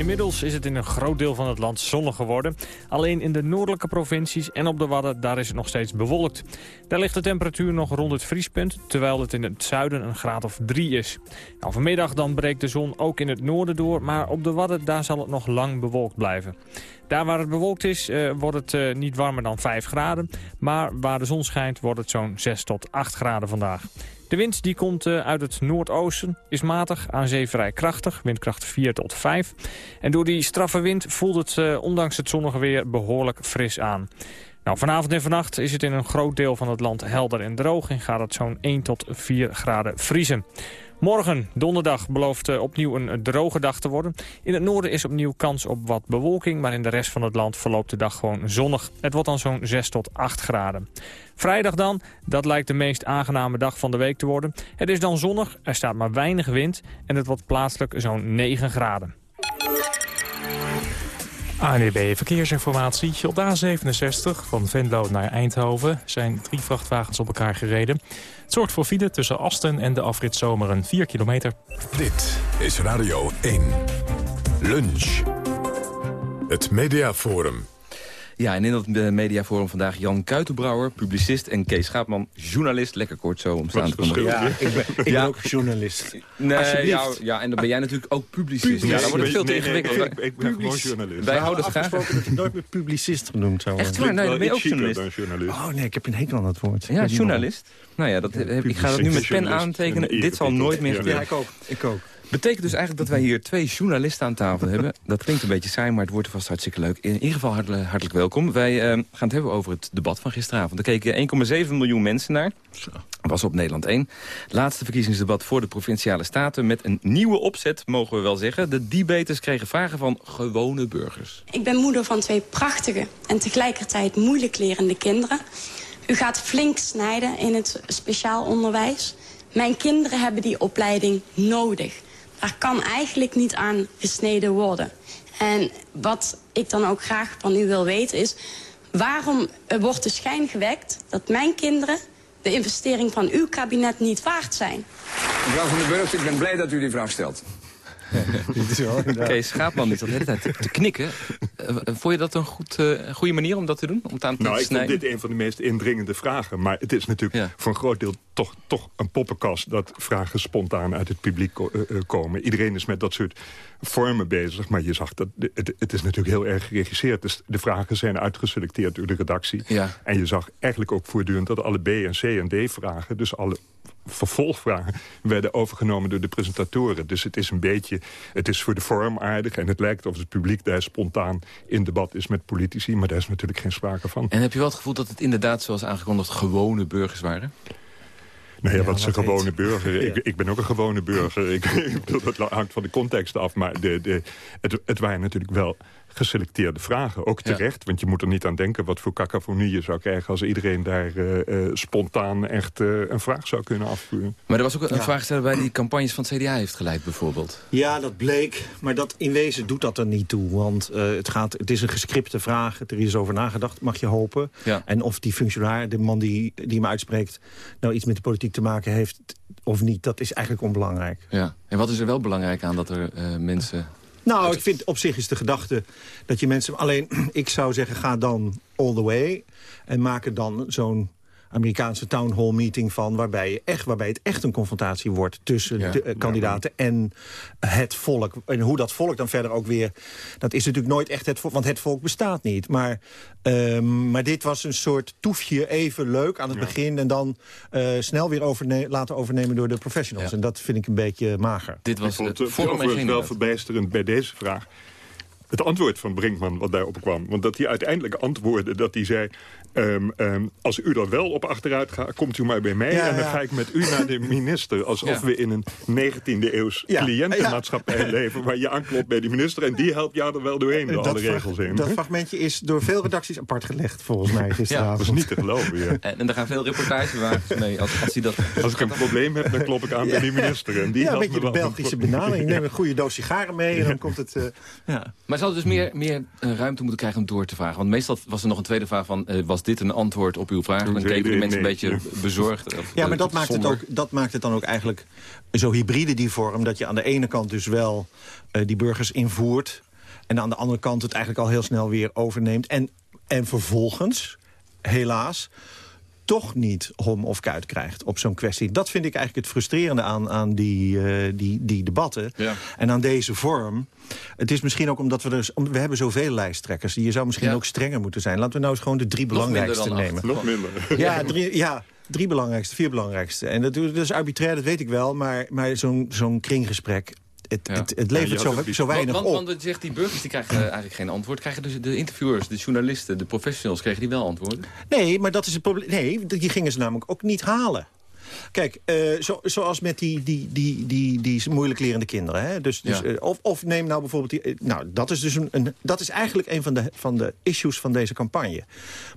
Inmiddels is het in een groot deel van het land zonnig geworden. Alleen in de noordelijke provincies en op de Wadden, daar is het nog steeds bewolkt. Daar ligt de temperatuur nog rond het vriespunt, terwijl het in het zuiden een graad of 3 is. Nou, vanmiddag dan breekt de zon ook in het noorden door, maar op de Wadden daar zal het nog lang bewolkt blijven. Daar waar het bewolkt is, uh, wordt het uh, niet warmer dan 5 graden. Maar waar de zon schijnt, wordt het zo'n 6 tot 8 graden vandaag. De wind die komt uh, uit het noordoosten, is matig, aan zee vrij krachtig, windkracht 4 tot 5. En door die straffe wind voelt het ondanks het zonnige weer behoorlijk fris aan. Nou, vanavond en vannacht is het in een groot deel van het land helder en droog... en gaat het zo'n 1 tot 4 graden vriezen. Morgen, donderdag, belooft uh, opnieuw een droge dag te worden. In het noorden is opnieuw kans op wat bewolking... maar in de rest van het land verloopt de dag gewoon zonnig. Het wordt dan zo'n 6 tot 8 graden. Vrijdag dan, dat lijkt de meest aangename dag van de week te worden. Het is dan zonnig, er staat maar weinig wind... en het wordt plaatselijk zo'n 9 graden. ANEB Verkeersinformatie. Op de A67 van Venlo naar Eindhoven zijn drie vrachtwagens op elkaar gereden. Het zorgt voor file tussen Asten en de afrit Zomeren 4 kilometer. Dit is Radio 1. Lunch. Het Mediaforum. Ja, en in dat mediaforum vandaag Jan Kuitenbrouwer, publicist... en Kees Schaapman, journalist. Lekker kort zo om staan te komen. Ja, ik ben, ik ben ook journalist. Nee, ja, ja, en dan ben jij natuurlijk ook publicist. Ja, dan wordt het veel te ingewikkeld. Nee, ik, ik ben gewoon journalist. Wij houden het graag. dat ik nooit meer publicist genoemd zou Echt waar? Nee, dan ben je ook journalist. Oh nee, ik heb een hekel aan dat woord. Ja, journalist. Nou ja, dat, ik ga dat nu met pen aantekenen. Dit zal nooit meer gebeuren. Ja, ik ook. Ik ook. Betekent dus eigenlijk dat wij hier twee journalisten aan tafel hebben. Dat klinkt een beetje saai, maar het wordt vast hartstikke leuk. In ieder geval hartelijk, hartelijk welkom. Wij uh, gaan het hebben over het debat van gisteravond. Er keken 1,7 miljoen mensen naar. was op Nederland 1. Laatste verkiezingsdebat voor de Provinciale Staten. Met een nieuwe opzet, mogen we wel zeggen. De debaters kregen vragen van gewone burgers. Ik ben moeder van twee prachtige en tegelijkertijd moeilijk lerende kinderen. U gaat flink snijden in het speciaal onderwijs. Mijn kinderen hebben die opleiding nodig. Daar kan eigenlijk niet aan gesneden worden. En wat ik dan ook graag van u wil weten is... waarom wordt de schijn gewekt dat mijn kinderen de investering van uw kabinet niet waard zijn? Mevrouw van den Burg, ik ben blij dat u die vraag stelt. (laughs) Dit is wel inderdaad- Kees Schaapman is dat de hele tijd te knikken. Eh, vond je dat een goed, eh, goede manier om dat te doen? Om het aan te Nou, ik vond snijden? dit een van de meest indringende vragen. Maar het is natuurlijk voor een groot deel toch, toch een poppenkast... dat vragen spontaan uit het publiek ko- eh, komen. Iedereen is met dat soort vormen bezig. Maar je zag dat het, het is natuurlijk heel erg geregisseerd. Dus de vragen zijn uitgeselecteerd door de redactie. Ja. En je zag eigenlijk ook voortdurend dat alle B en C en D vragen... dus alle vervolgvragen werden overgenomen door de presentatoren. Dus het is een beetje, het is voor de vorm aardig... en het lijkt of het publiek daar spontaan in debat is met politici... maar daar is natuurlijk geen sprake van. En heb je wel het gevoel dat het inderdaad, zoals aangekondigd, gewone burgers waren? Nou ja, wat is een gewone heet- burger? (laughs) Ja. Ik, ik ben ook een gewone burger. ik, ik (laughs) bedoel, dat hangt van de context af. Maar de, de, het, het waren natuurlijk wel geselecteerde vragen. Ook Ja. terecht, want je moet er niet aan denken... wat voor cacophonie je zou krijgen... als iedereen daar eh, eh, spontaan echt eh, een vraag zou kunnen afvuren. Maar er was ook een Ja. vraag gesteld bij die campagnes van het CDA heeft geleid bijvoorbeeld. Ja, dat bleek. Maar dat in wezen doet dat er niet toe. Want eh, het, gaat, het is een gescripte vraag. Er is over nagedacht, mag je hopen. Ja. En of die functionaris, de man die, die hem uitspreekt... nou iets met de politiek te maken heeft of niet... dat is eigenlijk onbelangrijk. Ja. En wat is er wel belangrijk aan dat er eh, mensen... Nou, ik vind op zich is de gedachte dat je mensen... Alleen, (clears throat) ik zou zeggen, ga dan all the way. En maak er dan zo'n Amerikaanse town hall meeting van... Waarbij, je echt, waarbij het echt een confrontatie wordt tussen Ja. de eh, kandidaten en het volk. En hoe dat volk dan verder ook weer... Dat is natuurlijk nooit echt het volk, want het volk bestaat niet. Maar, ehm, maar dit was een soort toefje even leuk aan het begin... en dan eh, snel weer overne laten overnemen door de professionals. En dat vind ik een beetje mager. Dit ik vond het overigens wel verbijsterend bij deze vraag. Het antwoord van Brinkman wat daarop kwam. Want dat hij uiteindelijk antwoordde dat hij zei... ehm, ehm, als u er wel op achteruit gaat, komt u maar bij mij... Ja, en dan ja. ga ik met u naar de (laughs) minister. Alsof Ja. we in een 19e eeuws Ja, cliëntenmaatschappij leven... waar je aanklopt bij die minister en die helpt jou er wel doorheen door alle frag- regels heen. dat fragmentje is door veel redacties apart gelegd, volgens mij, gisteravond. dat is niet te geloven, ja. En, er gaan veel reportagewagens mee als, als hij dat... Als ik een probleem heb, dan klop ik aan bij die minister. En die ja, een beetje me de. Belgische benadering. Neem een goede doos sigaren mee en dan komt het... eh, ja. Maar ze hadden dus meer, meer eh, ruimte moeten krijgen om door te vragen. Want meestal was er nog een tweede vraag van... eh, was dit een antwoord op uw vraag? Dan keken de mensen nee. een beetje (laughs) bezorgd. of, Ja, maar dat maakt, het ook, dat maakt het dan ook eigenlijk zo hybride, die vorm... dat je aan de ene kant dus wel eh, die burgers invoert... en aan de andere kant het eigenlijk al heel snel weer overneemt. En, en vervolgens, helaas, toch niet hom of kuit krijgt op zo'n kwestie. Dat vind ik eigenlijk het frustrerende aan, aan die, eh, die, die debatten. Ja. En aan deze vorm. Het is misschien ook omdat we er... om- We hebben zoveel lijsttrekkers. Je zou misschien Ja. ook strenger moeten zijn. Laten we nou eens gewoon de drie Nog belangrijkste nemen. Nog minder. Ja, drie, ja, drie belangrijkste, vier belangrijkste. En dat, dat is arbitrair, dat weet ik wel. Maar, maar zo'n zo'n kringgesprek, het, Ja. het, het levert zo, zo weinig want, op. want, want je zegt, die burgers die krijgen eigenlijk geen antwoord. Krijgen dus de interviewers, de journalisten, de professionals... kregen die wel antwoorden? Nee, maar dat is het probleem. Nee, die gingen ze namelijk ook niet halen. Kijk, eh, zo, zoals met die, die, die, die, die moeilijk lerende kinderen. Hè? Dus, dus, Ja. eh, of, of neem nou bijvoorbeeld... Die, eh, nou, dat is dus een, een, dat is eigenlijk een van de, van de issues van deze campagne.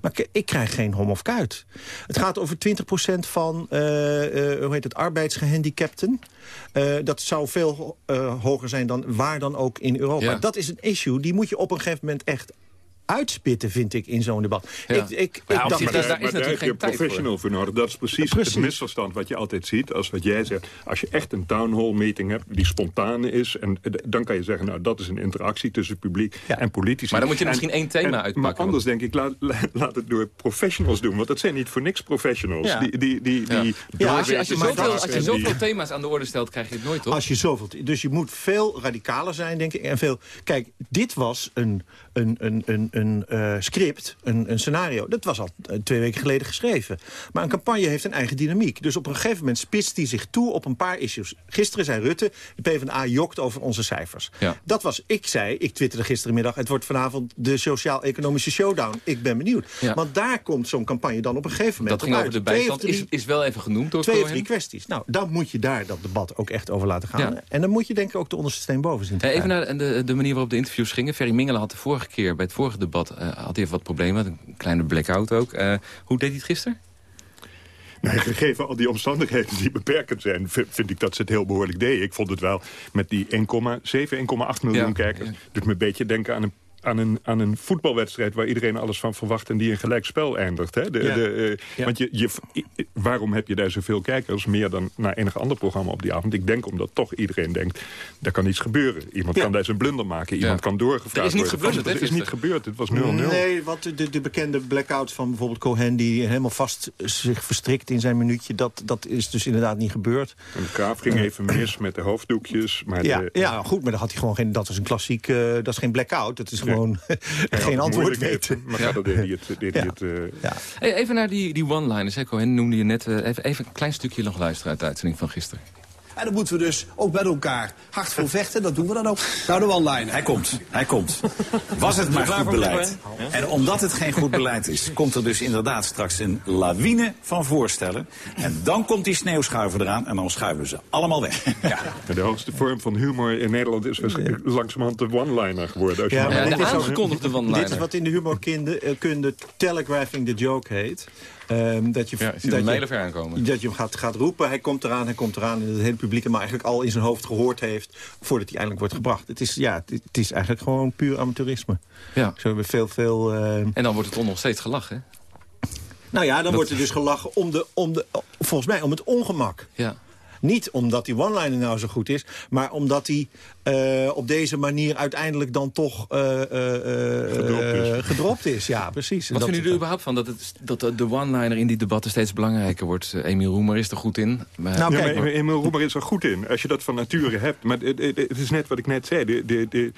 Maar ik, krijg geen hom of kuit. Het gaat over 20% van, hoe heet het, arbeidsgehandicapten. Eh, dat zou veel hoger zijn dan waar dan ook in Europa. Ja. Dat is een issue, die moet je op een gegeven moment echt uitspitten, vind ik, in zo'n debat. Ja. Ik, ik, ja, ik dacht, Maar daar, daar is natuurlijk heb je geen een tijd voor. professional voor nodig. Dat is precies, Precies. het misverstand wat je altijd ziet. Als wat jij zegt, als je echt een town hall meeting hebt die spontane is... En, dan kan je zeggen, nou dat is een interactie tussen publiek en politici. Maar dan moet je er En- misschien één thema en- uitpakken, Maar anders denk ik, laat, la- laat het door professionals doen. Want dat zijn niet voor niks professionals. Ja. Die, die, die, Ja. die Ja, als je, als je doorweten zoveel, wat als je en die- zoveel thema's aan de orde stelt, krijg je het nooit, toch? Als je zoveel, dus je moet veel radicaler zijn, denk ik. En veel, kijk, dit was een, een, een, een, een eh, script, een, een scenario. Dat was al eh, twee weken geleden geschreven. Maar een campagne heeft een eigen dynamiek. Dus op een gegeven moment spitst hij zich toe op een paar issues. Gisteren zei Rutte, de PvdA jokt over onze cijfers. Ja. Dat was, ik zei, ik twitterde gisterenmiddag... het wordt vanavond de sociaal-economische showdown. Ik ben benieuwd. Ja. Want daar komt zo'n campagne dan op een gegeven moment Dat ging op over de uit. Bijstand. drie- Is, is wel even genoemd door Twee of drie kwesties. Nou, dan moet je daar dat debat ook echt over laten gaan. Ja. En dan moet je denk ik ook de onderste steen boven zien te Even naar de, de manier waarop de interviews gingen. Ferry Mingelen had de vorige keer, bij het vorige debat, eh, had hij even wat problemen. Een kleine blackout ook. Eh, hoe deed hij het gisteren? Nee, gegeven al die omstandigheden die beperkend zijn... vind, vind ik dat ze het heel behoorlijk deden. Ik vond het wel met die 1,7, 1,8 miljoen Ja, kijkers... ja. doet me een beetje denken aan een aan een, aan een voetbalwedstrijd waar iedereen alles van verwacht... en die een gelijkspel eindigt. Hè? De, Ja. de, eh, Ja. Want je, je, waarom heb je daar zoveel kijkers... meer dan naar enig ander programma op die avond? Ik denk omdat toch iedereen denkt, daar kan iets gebeuren. Iemand kan daar zijn blunder maken, iemand kan doorgevraagd Er is niet worden. gebeurd, Het is niet gebeurd, het was 0-0. Nee, want de, de bekende blackout van bijvoorbeeld Cohen... die helemaal vast zich verstrikt in zijn minuutje... dat, dat is dus inderdaad niet gebeurd. En de Graaf ging even mis met de hoofddoekjes. Maar Ja, de, ja, goed, maar dan had hij gewoon geen... Dat is een klassiek... eh, dat is geen blackout. Dat is gewoon (laughs) geen antwoord weten. Maar verder deed hij het... Deed hij het eh, even naar die, die one-liners. Cohen noemde je net. eh, even, even een klein stukje nog luisteren uit de uitzending van gisteren. En dan moeten we dus ook met elkaar hard voor vechten. Dat doen we dan ook. Nou, de one-line. Hij komt, hij komt. Was het maar goed beleid. En omdat het geen goed beleid is, komt er dus inderdaad straks een lawine van voorstellen. En dan komt die sneeuwschuiver eraan en dan schuiven ze allemaal weg. Ja. de hoogste vorm van humor in Nederland is waarschijnlijk langzamerhand de one-liner geworden. Als je Ja, maar- dit, is ook- one-liner. dit is wat in de humorkunde eh, kunde telegraphing the joke heet. Ehm, dat je, Ja, dat je- aankomen. Dat je hem gaat, gaat roepen, hij komt eraan, hij komt eraan. En het hele publiek hem eigenlijk al in zijn hoofd gehoord heeft... voordat hij eindelijk wordt gebracht. Het is, ja, het, het is eigenlijk gewoon puur amateurisme. Ja. Zo hebben veel, veel... eh, En dan wordt het toch nog steeds gelachen, hè? Nou ja, dan Dat- wordt er dus gelachen om de, om de, volgens mij om het ongemak. Ja. Niet omdat die one-liner nou zo goed is... maar omdat hij eh, op deze manier uiteindelijk dan toch eh, eh, eh, Gedropt is. gedropt is. Ja, precies. Wat vinden jullie er überhaupt van dat, het, dat de- one-liner in die debatten steeds belangrijker wordt? Emiel Roemer is er goed in. Maar, ja, maar Emil Roemer is er goed in, als je dat van nature hebt. Maar het, het- het is net wat ik net zei. De, de, de,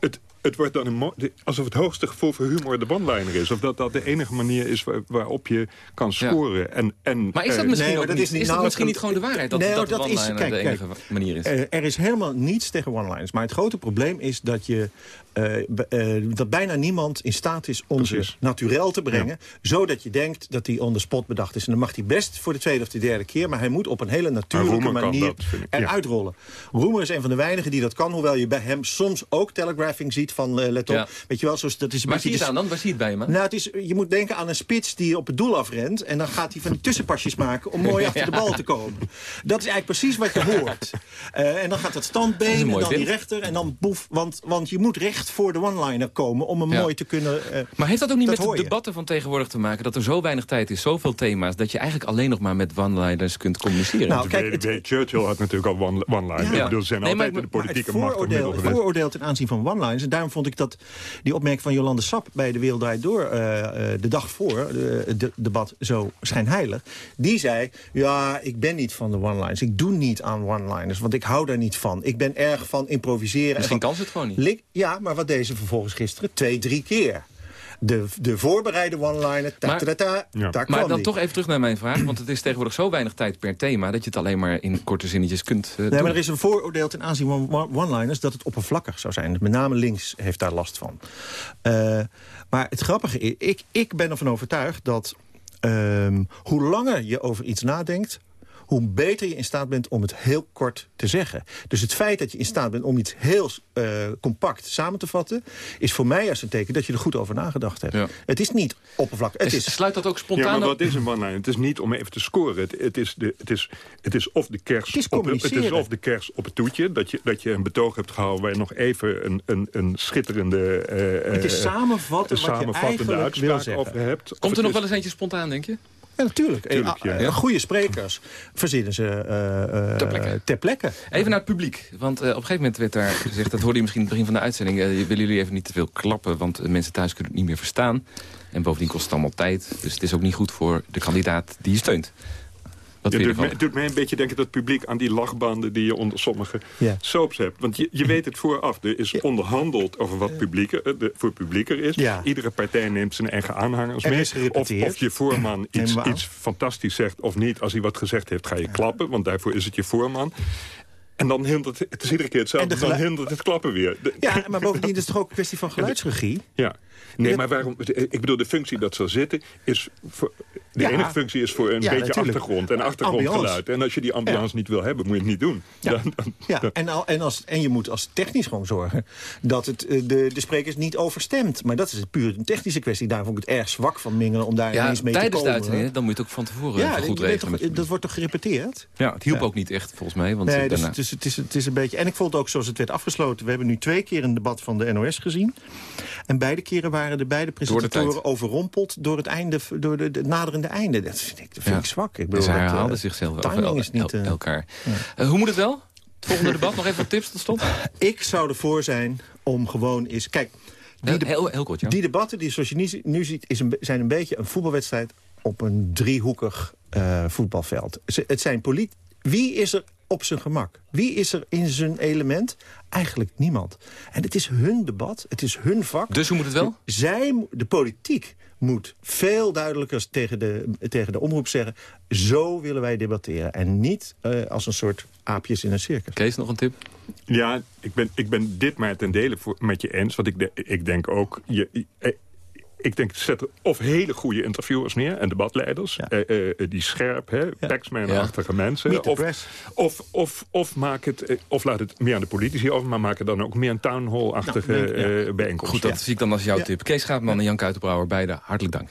het, het wordt dan een alsof het hoogste gevoel voor humor de one-liner is. Of dat dat de enige manier is waar- waarop je kan scoren. En, en, Maar is dat eh, misschien ook dat niet? is niet Is dat nou misschien niet gewoon de waarheid? Dat, Nee, dat, dat de is- kijk, de kijk. enige manier is? Eh, er is helemaal niets tegen one-liners. Maar het grote probleem is dat, je, eh, eh, dat bijna niemand in staat is om ze naturel te brengen. Zodat je denkt dat hij on the spot bedacht is. En dan mag hij best voor de tweede of de derde keer. Maar hij moet op een hele natuurlijke manier dat, ja. eruit rollen. Roemer is een van de weinigen die dat kan. Hoewel je bij hem soms ook telegraphing ziet van eh, let op. Ja. Weet je wel, zoals, dat is een Waar beetje zie je het aan dan? Waar zie je het bij hem? nou, het is, je moet denken aan een spits die op het doel afrent... en dan gaat hij van die tussenpasjes maken om mooi (laughs) achter de bal te komen. Dat is eigenlijk precies wat je hoort. (laughs) Eh, en dan gaat het Dat standbeen een en dan die rechter en dan boef. Want, want je moet recht voor de one-liner komen om hem Ja. mooi te kunnen... eh, Maar heeft dat ook niet dat met de debatten van tegenwoordig te maken... dat er zo weinig tijd is, zoveel thema's... dat je eigenlijk alleen nog maar met one-liners kunt communiceren? Nou, kijk, het-. Churchill had natuurlijk al one- one-liner. Ja. Ik bedoel, ze zijn Nee, maar altijd in de Maar politieke het macht een vooroordeel, het vooroordeel ten aanzien van one-liners... daarom vond ik dat die opmerking van Jolande Sap... bij De Wereld Door eh, eh, de dag voor de- het de, debat zo schijnheilig... die zei, ja, ik ben niet van de one-liners. Ik doe niet aan one-liners, want ik hou daar niet van. Ik ben erg van improviseren. Misschien en van, kan ze het gewoon niet. Ja, maar wat deze vervolgens gisteren? Twee, drie keer. De, de voorbereide one-liner, ta, Maar- ta, ta, ta, daar Maar kwam dan die. toch even terug naar mijn vraag. Want het is tegenwoordig zo weinig tijd per thema... dat je het alleen maar in korte zinnetjes kunt eh, Nee, doen. maar er is een vooroordeel ten aanzien van one- one-liners... dat het oppervlakkig zou zijn. Met name links heeft daar last van. Eh, maar het grappige is, ik, ik ben ervan overtuigd dat... ehm, hoe langer je over iets nadenkt hoe beter je in staat bent om het heel kort te zeggen. Dus het feit dat je in staat bent om iets heel eh, compact samen te vatten... is voor mij als een teken dat je er goed over nagedacht hebt. Het is niet oppervlakkig. Het is, Sluit dat ook spontaan Ja, maar wat is een one-liner? Het is niet om even te scoren. Het, het, is, de, het, is, het is of de kers Het is op, het is of de kers op het toetje. Dat je, dat je een betoog hebt gehouden waar je nog even een, een, een schitterende... eh, Het is eh, samenvatten een wat je eigenlijk wil zeggen. over hebt. Komt er nog is- wel eens eentje spontaan, denk je? Ja, natuurlijk. Tuurlijk, Eh, ja. Goede sprekers verzinnen ze eh, eh, Ter plekke. ter plekke. Even naar het publiek. Want eh, op een gegeven moment werd daar gezegd... dat hoorde je misschien in het begin van de uitzending... eh, willen jullie even niet te veel klappen... want mensen thuis kunnen het niet meer verstaan. En bovendien kost het allemaal tijd. Dus het is ook niet goed voor de kandidaat die je steunt. Ja, het je doet, ervan? mij, het doet mij een beetje denken dat publiek aan die lachbanden die je onder sommige Ja. soaps hebt. Want je, je weet het vooraf. Er is onderhandeld over wat publieker, eh, de, voor publieker is. Ja. Iedere partij neemt zijn eigen aanhangers Er mee. is Of, of je voorman iets, iets fantastisch zegt of niet. Als hij wat gezegd heeft, ga je klappen. Want daarvoor is het je voorman. En dan hindert het, het is iedere keer hetzelfde, dan hindert het klappen weer. De- Ja, maar bovendien is het toch ook een kwestie van geluidsregie? ja. Nee, maar waarom? Ik bedoel, de functie dat zal zitten is. Voor, de Ja. enige functie is voor een Ja, beetje natuurlijk. achtergrond en achtergrondgeluid. En als je die ambiance niet wil hebben, moet je het niet doen. Ja. Dan- (laughs) dan- Ja, en, al, en, als, en je moet als technisch gewoon zorgen dat het eh, de, de sprekers niet overstemt. Maar dat is puur een technische kwestie. Daar vond ik het erg zwak van Mingelen om daar Ja, ineens mee te tijdens de komen. uitzending, hè, dan moet je het ook van tevoren goed regelen. toch- met- dat wordt toch gerepeteerd? Ja, het hielp Ja. ook niet echt, volgens mij. Want nee, dus daarna- het, is, het, is, het is een beetje... En ik vond ook zoals het werd afgesloten. We hebben nu twee keer een debat van de NOS gezien. En beide keren waren de beide presentatoren overrompeld... door het, einde, door de, de naderende einde. Dat vind ik, dat vind ik zwak. Ik bedoel, ze dat, eh, herhaalden zichzelf timing is niet... el- eh, elkaar. Eh, hoe moet het wel? Het volgende debat, nog even wat tips tot slot? (laughs) Ik zou ervoor zijn om gewoon eens... Kijk, die, de- heel- heel kort, ja. die debatten die zoals je nu, nu ziet... Is een, zijn een beetje een voetbalwedstrijd op een driehoekig eh, voetbalveld. Ze- Het zijn polit Wie is er op zijn gemak? Wie is er in zijn element? Eigenlijk niemand. En het is hun debat, het is hun vak. Dus hoe moet het wel? Zij, de politiek moet veel duidelijker tegen de, tegen de omroep zeggen... zo willen wij debatteren. En niet eh, als een soort aapjes in een circus. Kees, nog een tip? Ja, ik ben, ik ben dit maar ten dele voor, met je eens. Want ik, de- ik denk ook... Je, eh, ik denk, zet er of hele goede interviewers neer en debatleiders. eh, eh, die scherp, hè, Paxman-achtige mensen. Of, press. of, of, of, maak het, eh, of laat het meer aan de politici over... maar maak het dan ook meer een town hall-achtige Nou, eh, bijeenkomst. Goed, dat zie ik dan als jouw Ja. tip. Kees Schaapman en Jan Kuitenbrouwer, beide hartelijk dank.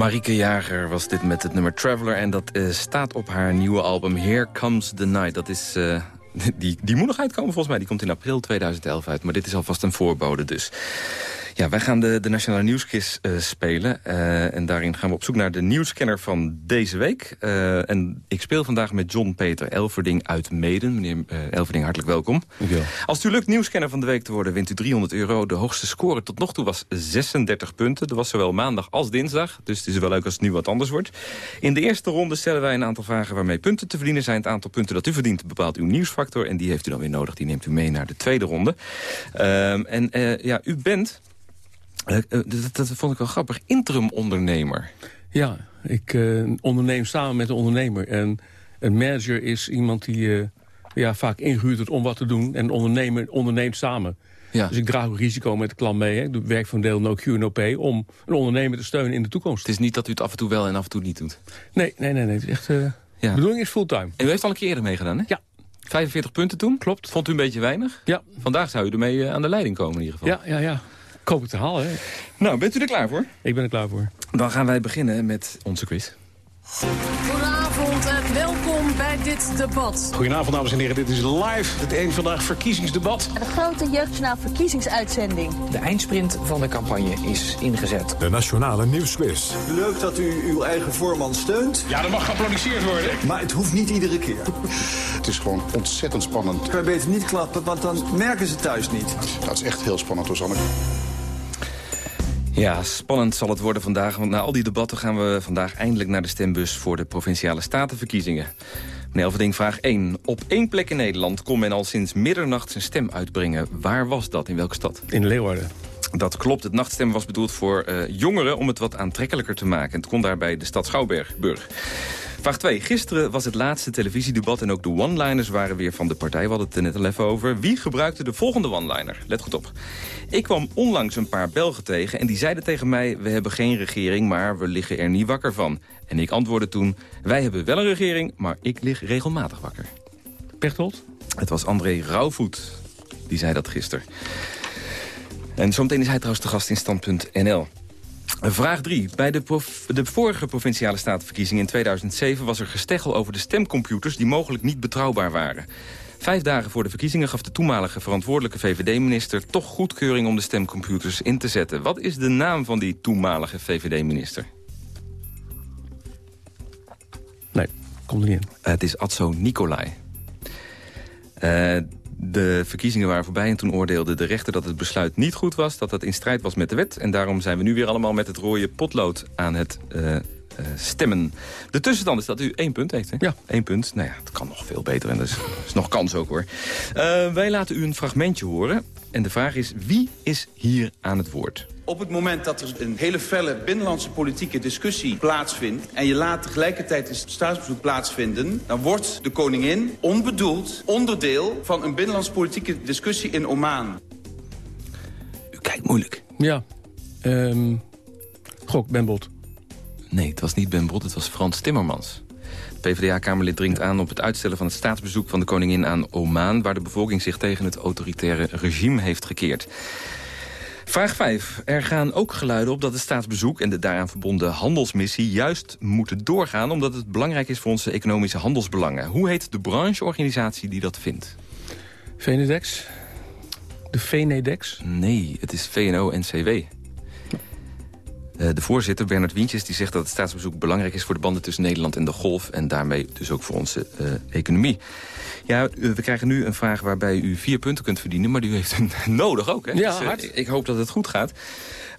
Marieke Jager was dit met het nummer Traveler. En dat eh, staat op haar nieuwe album Here Comes the Night. Dat is, eh, (laughs) die, die moet volgens mij. Die komt in april 2011 uit. Maar dit is alvast een voorbode dus. Ja, wij gaan de, de Nationale Nieuwsquiz eh, spelen. Eh, en daarin gaan we op zoek naar de nieuwscanner van deze week. Eh, en ik speel vandaag met John Peter Elverding uit Meden. Meneer Elverding, hartelijk welkom. Als het u lukt nieuwscanner van de week te worden, wint u 300 euro. De hoogste score tot nog toe was 36 punten. Dat was zowel maandag als dinsdag. Dus het is wel leuk als het nu wat anders wordt. In de eerste ronde stellen wij een aantal vragen waarmee punten te verdienen zijn. Het aantal punten dat u verdient bepaalt uw nieuwsfactor. En die heeft u dan weer nodig. Die neemt u mee naar de tweede ronde. Ehm, en ja, u bent... eh, eh, dat, dat vond ik wel grappig. Interim ondernemer. Ja, ik eh, onderneem samen met een ondernemer. En een manager is iemand die ja, vaak ingehuurd wordt om wat te doen. En ondernemer onderneemt samen. Ja. Dus ik draag ook risico met de klant mee. Hè. Ik werk een deel no Q no P om een ondernemer te steunen in de toekomst. Het is niet dat u het af en toe wel en af en toe niet doet. Nee, nee, nee. nee. Het is echt, eh, De bedoeling is fulltime. En u heeft al een keer eerder meegedaan, hè? Ja. 45 punten toen? Klopt. Vond u een beetje weinig? Ja. Vandaag zou u ermee aan de leiding komen in ieder geval. Ja, ja, ja. Ik hoop het te halen. Hè. Nou, bent u er klaar voor? Ik ben er klaar voor. Dan gaan wij beginnen met onze quiz. Goedenavond en welkom bij dit debat. Goedenavond, dames en heren. Dit is live het één vandaag verkiezingsdebat. De grote jeugdjournaal verkiezingsuitzending. De eindsprint van de campagne is ingezet. De Nationale Nieuwsquiz. Leuk dat u uw eigen voorman steunt. Ja, er mag geapplaudisseerd worden. Maar het hoeft niet iedere keer. (laughs) Het is gewoon ontzettend spannend. Kan je beter niet klappen, want dan merken ze thuis niet. Dat is echt heel spannend, Rosanne. Ja, spannend zal het worden vandaag. Want na al die debatten gaan we vandaag eindelijk naar de stembus... voor de Provinciale Statenverkiezingen. Meneer Elverding, vraag 1. Op één plek in Nederland kon men al sinds middernacht zijn stem uitbrengen. Waar was dat? In welke stad? In Leeuwarden. Dat klopt, het nachtstemmen was bedoeld voor uh, jongeren om het wat aantrekkelijker te maken. Het kon daarbij de stad Schouwburg. Vraag 2. Gisteren was het laatste televisiedebat en ook de one-liners waren weer van de partij. We hadden het er net al even over. Wie gebruikte de volgende one-liner? Let goed op. Ik kwam onlangs een paar Belgen tegen en die zeiden tegen mij... we hebben geen regering, maar we liggen er niet wakker van. En ik antwoordde toen, wij hebben wel een regering, maar ik lig regelmatig wakker. Pechtold? Het was André Rauwvoet, die zei dat gisteren. En zometeen is hij trouwens de gast in Stand.nl. Vraag 3. Bij de, de, vorige provinciale statenverkiezingen in 2007 was er gesteggel over de stemcomputers die mogelijk niet betrouwbaar waren. Vijf dagen voor de verkiezingen gaf de toenmalige verantwoordelijke VVD-minister toch goedkeuring om de stemcomputers in te zetten. Wat is de naam van die toenmalige VVD-minister? Nee, komt er niet in. het is Atso Nicolai. Uh, de verkiezingen waren voorbij en toen oordeelde de rechter dat het besluit niet goed was. Dat het in strijd was met de wet. En daarom zijn we nu weer allemaal met het rode potlood aan het uh, stemmen. De tussenstand is dat u één punt heeft, hè? Ja. Eén punt. Nou ja, het kan nog veel beter en er is, is nog kans ook, hoor. Uh, wij laten u een fragmentje horen. En de vraag is, wie is hier aan het woord? Op het moment dat er een hele felle binnenlandse politieke discussie plaatsvindt... en je laat tegelijkertijd een staatsbezoek plaatsvinden... dan wordt de koningin onbedoeld onderdeel van een binnenlandse politieke discussie in Oman. U kijkt moeilijk. Ja. Um, gok, Ben Bot. Nee, het was niet Ben Bot, het was Frans Timmermans. PvdA-kamerlid dringt aan op het uitstellen van het staatsbezoek van de koningin aan Oman... waar de bevolking zich tegen het autoritaire regime heeft gekeerd. Vraag 5. Er gaan ook geluiden op dat het staatsbezoek en de daaraan verbonden handelsmissie juist moeten doorgaan... omdat het belangrijk is voor onze economische handelsbelangen. Hoe heet de brancheorganisatie die dat vindt? Venedex? De Venedex? Nee, het is VNO-NCW. Eh, de voorzitter, Bernard Wientjes, die zegt dat het staatsbezoek belangrijk is... voor de banden tussen Nederland en de Golf... en daarmee dus ook voor onze uh, economie. Ja, we krijgen nu een vraag waarbij u vier punten kunt verdienen... maar u heeft hem (laughs) nodig ook, hè? Ja, dus, hard. Ik hoop dat het goed gaat.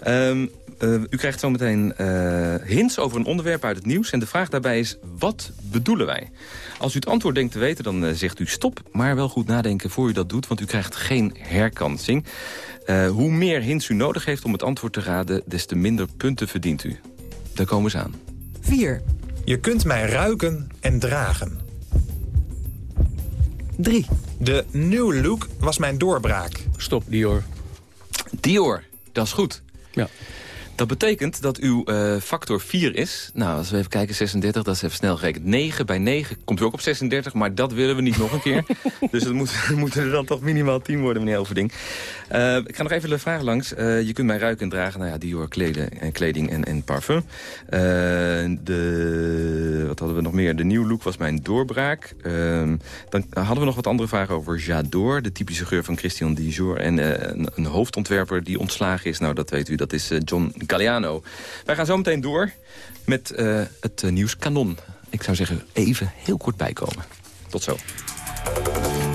Um, uh, u krijgt zometeen uh, hints over een onderwerp uit het nieuws. En de vraag daarbij is, wat bedoelen wij? Als u het antwoord denkt te weten, dan uh, zegt u stop. Maar wel goed nadenken voor u dat doet, want u krijgt geen herkansing. hoe meer hints u nodig heeft om het antwoord te raden... des te minder punten verdient u. Daar komen ze aan. 4. Je kunt mij ruiken en dragen. 3. De nieuwe look was mijn doorbraak. Stop, Dior. Dior, dat is goed. Ja. Dat betekent dat uw uh, factor 4 is. Nou, als we even kijken, 36, dat is even snel gerekend. 9 bij 9 komt u ook op 36, maar dat willen we niet nog een keer. (laughs) dus het moet, (laughs) moeten er dan toch minimaal 10 worden, meneer Elverding. Uh, ik ga nog even de vraag langs. Uh, je kunt mij ruiken en dragen. Nou ja, Dior kleden, kleding en, en parfum. de, wat hadden we nog meer? De nieuwe look was mijn doorbraak. dan hadden we nog wat andere vragen over J'adore. De typische geur van Christian Dior. En een, een, hoofdontwerper die ontslagen is. Nou, dat weet u, dat is John Galliano. Wij gaan zo meteen door met uh, het uh, nieuwskanon. Ik zou zeggen, even heel kort bijkomen. Tot zo.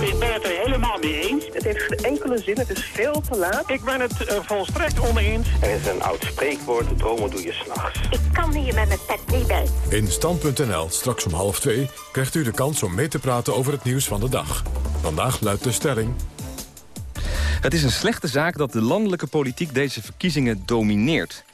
Ik ben het er helemaal mee eens. Het heeft geen enkele zin, het is veel te laat. Ik ben het uh, volstrekt oneens. Er is een oud spreekwoord, dromen doe je s'nachts. Ik kan hier met mijn pet niet bij. In Stand.nl, straks om half twee, krijgt u de kans om mee te praten over het nieuws van de dag. Vandaag luidt de stelling... Het is een slechte zaak dat de landelijke politiek deze verkiezingen domineert.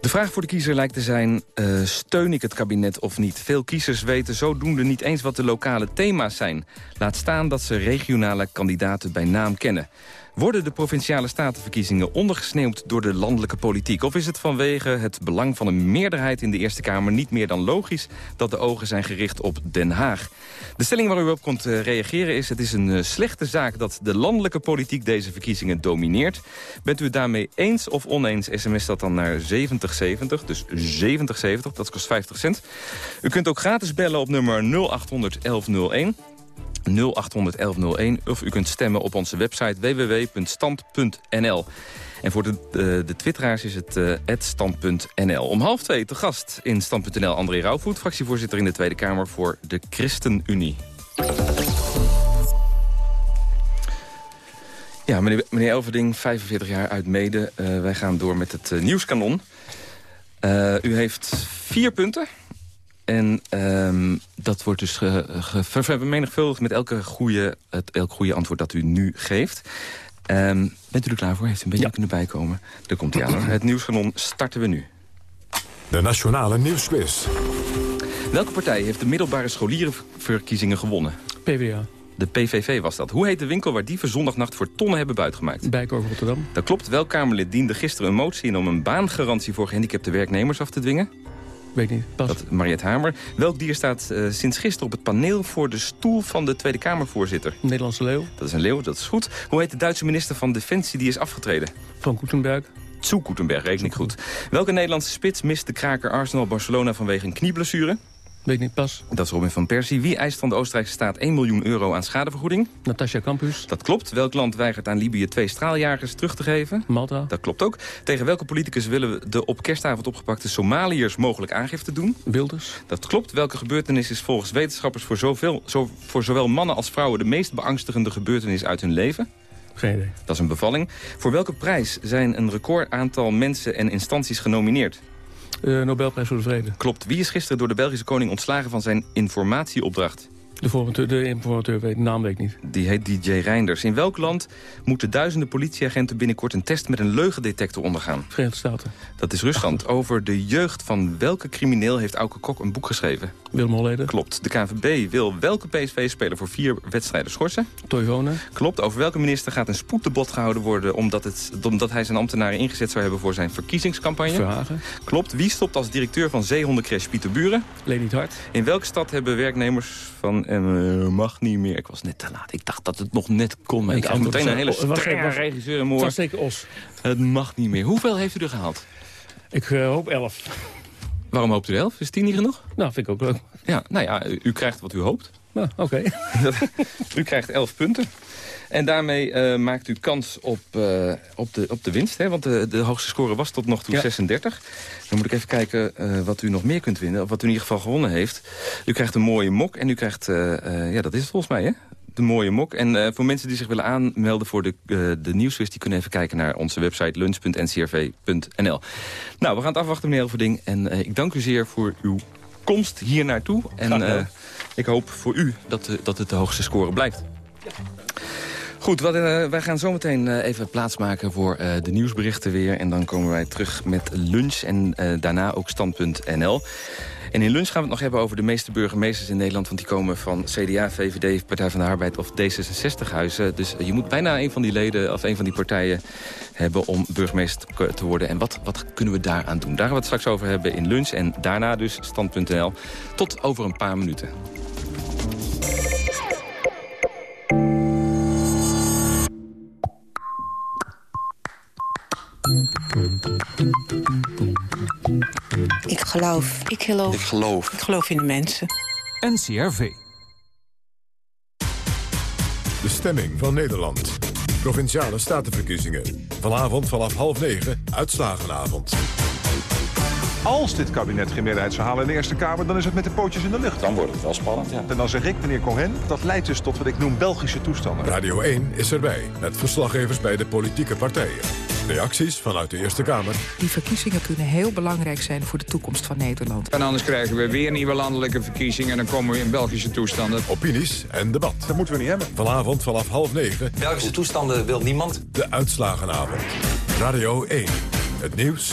De vraag voor de kiezer lijkt te zijn, uh, steun ik het kabinet of niet? Veel kiezers weten zodoende niet eens wat de lokale thema's zijn. Laat staan dat ze regionale kandidaten bij naam kennen. Worden de provinciale statenverkiezingen ondergesneeuwd door de landelijke politiek? Of is het vanwege het belang van een meerderheid in de Eerste Kamer niet meer dan logisch dat de ogen zijn gericht op Den Haag? De stelling waar u op kunt uh, reageren is... het is een uh, slechte zaak dat de landelijke politiek deze verkiezingen domineert. Bent u het daarmee eens of oneens, sms dat dan naar 7070, dus 7070, dat kost 50 cent. U kunt ook gratis bellen op nummer 0800 1101... 0800 1101 of u kunt stemmen op onze website www.stand.nl. En voor de, de, de twitteraars is het uh, stand.nl. Om half twee te gast in stand.nl André Rauwvoet... fractievoorzitter in de Tweede Kamer voor de ChristenUnie. Ja, meneer, meneer Elverding, 45 jaar uit Mede. Uh, wij gaan door met het nieuwskanon. u heeft vier punten... En um, dat wordt dus vermenigvuldigd met elke goede, het, elk goede antwoord dat u nu geeft. Ehm, bent u er klaar voor? Heeft u een beetje kunnen bijkomen? Er komt hij aan hoor. Het nieuwskanon starten we nu. De Nationale Nieuwsquiz. Welke partij heeft de middelbare scholierenverkiezingen gewonnen? PvdA. De PVV was dat. Hoe heet de winkel waar dieven zondagnacht voor tonnen hebben buitgemaakt? Bijkorf Rotterdam. Dat klopt. Welk Kamerlid diende gisteren een motie in om een baangarantie voor gehandicapte werknemers af te dwingen? Weet niet. Pas. Dat Mariette Hamer. Welk dier staat eh, sinds gisteren op het paneel voor de stoel van de Tweede Kamervoorzitter? Nederlandse leeuw. Dat is een leeuw, dat is goed. Hoe heet de Duitse minister van Defensie die is afgetreden? Van Koetenberg. Zu Koetenberg, reken ik goed. Welke Nederlandse spits mist de kraker Arsenal Barcelona vanwege een knieblessure? Weet niet, pas. Dat is Robin van Persie. Wie eist van de Oostenrijkse staat 1 miljoen euro aan schadevergoeding? Natasja Campus. Dat klopt. Welk land weigert aan Libië twee straaljagers terug te geven? Malta. Dat klopt ook. Tegen welke politicus willen we de op kerstavond opgepakte Somaliërs mogelijk aangifte doen? Wilders. Dat klopt. Welke gebeurtenis is volgens wetenschappers voor, zoveel, zo, voor zowel mannen als vrouwen de meest beangstigende gebeurtenis uit hun leven? Geen idee. Dat is een bevalling. Voor welke prijs zijn een record aantal mensen en instanties genomineerd? Uh, Nobelprijs voor de Vrede. Klopt. Wie is gisteren door de Belgische koning ontslagen van zijn informatieopdracht? De informateur, de informateur weet, de naam weet ik niet. Die heet DJ Reinders. In welk land moeten duizenden politieagenten binnenkort een test met een leugendetector ondergaan? Verenigde Staten. Dat is Rusland. Over de jeugd van welke crimineel heeft Auke Kok een boek geschreven? Willem Holleden. Klopt. De KNVB wil welke PSV-speler voor vier wedstrijden schorsen? Toivonen. Klopt. Over welke minister gaat een spoeddebat gehouden worden... Omdat, het, omdat hij zijn ambtenaren ingezet zou hebben voor zijn verkiezingscampagne? Verhagen. Klopt. Wie stopt als directeur van Zeehondencrash Pieter Buren? Leni Hart. In welke stad hebben werknemers van... Uh, mag niet meer. Ik was net te laat. Ik dacht dat het nog net kon. Maar ik had meteen een hele strenge regisseur in Het was zeker Os. Het mag niet meer. Hoeveel heeft u er gehaald? Ik uh, hoop elf. Waarom hoopt u elf? Is tien niet genoeg? Nou, vind ik ook leuk. Ja, nou ja, u, u krijgt wat u hoopt. Nou, oké. Okay. (laughs) u krijgt elf punten. En daarmee uh, maakt u kans op, uh, op, de, op de winst. Hè? Want de, de hoogste score was tot nog toe ja. 36. Dan moet ik even kijken uh, wat u nog meer kunt winnen. Of wat u in ieder geval gewonnen heeft. U krijgt een mooie mok. En u krijgt, ja dat is het volgens mij hè? De mooie mok. En voor mensen die zich willen aanmelden voor de, de nieuwsquiz... die kunnen even kijken naar onze website lunch.ncrv.nl. Nou, we gaan het afwachten, meneer Elverding. En ik dank u zeer voor uw komst hier naartoe. En ik hoop voor u dat, dat het de hoogste score blijft. Ja. Goed, wat, uh, wij gaan zometeen uh, even plaatsmaken voor uh, de nieuwsberichten weer. En dan komen wij terug met lunch en daarna ook stand.nl. En in lunch gaan we het nog hebben over de meeste burgemeesters in Nederland. Want die komen van CDA, VVD, Partij van de Arbeid of D66-huizen. Dus je moet bijna een van die leden of een van die partijen hebben om burgemeester te worden. En wat, wat kunnen we daaraan doen? Daar gaan we het straks over hebben in lunch. En daarna dus stand.nl. Tot over een paar minuten. Ik geloof. Ik geloof. Ik geloof. Ik geloof in de mensen. NCRV. De stemming van Nederland. Provinciale statenverkiezingen. Vanavond vanaf half negen, uitslagenavond. Als dit kabinet geen meerderheid zou halen in de Eerste Kamer... dan is het met de pootjes in de lucht. Dan wordt het wel spannend, ja. En dan zeg ik, meneer Cohen, dat leidt dus tot wat ik noem Belgische toestanden. Radio 1 is erbij, met verslaggevers bij de politieke partijen. Reacties vanuit de Eerste Kamer. Die verkiezingen kunnen heel belangrijk zijn voor de toekomst van Nederland. En anders krijgen we weer nieuwe landelijke verkiezingen... en dan komen we in Belgische toestanden. Opinies en debat. Dat moeten we niet hebben. Vanavond vanaf half negen. Belgische toestanden wil niemand. De uitslagenavond. Radio 1. Het nieuws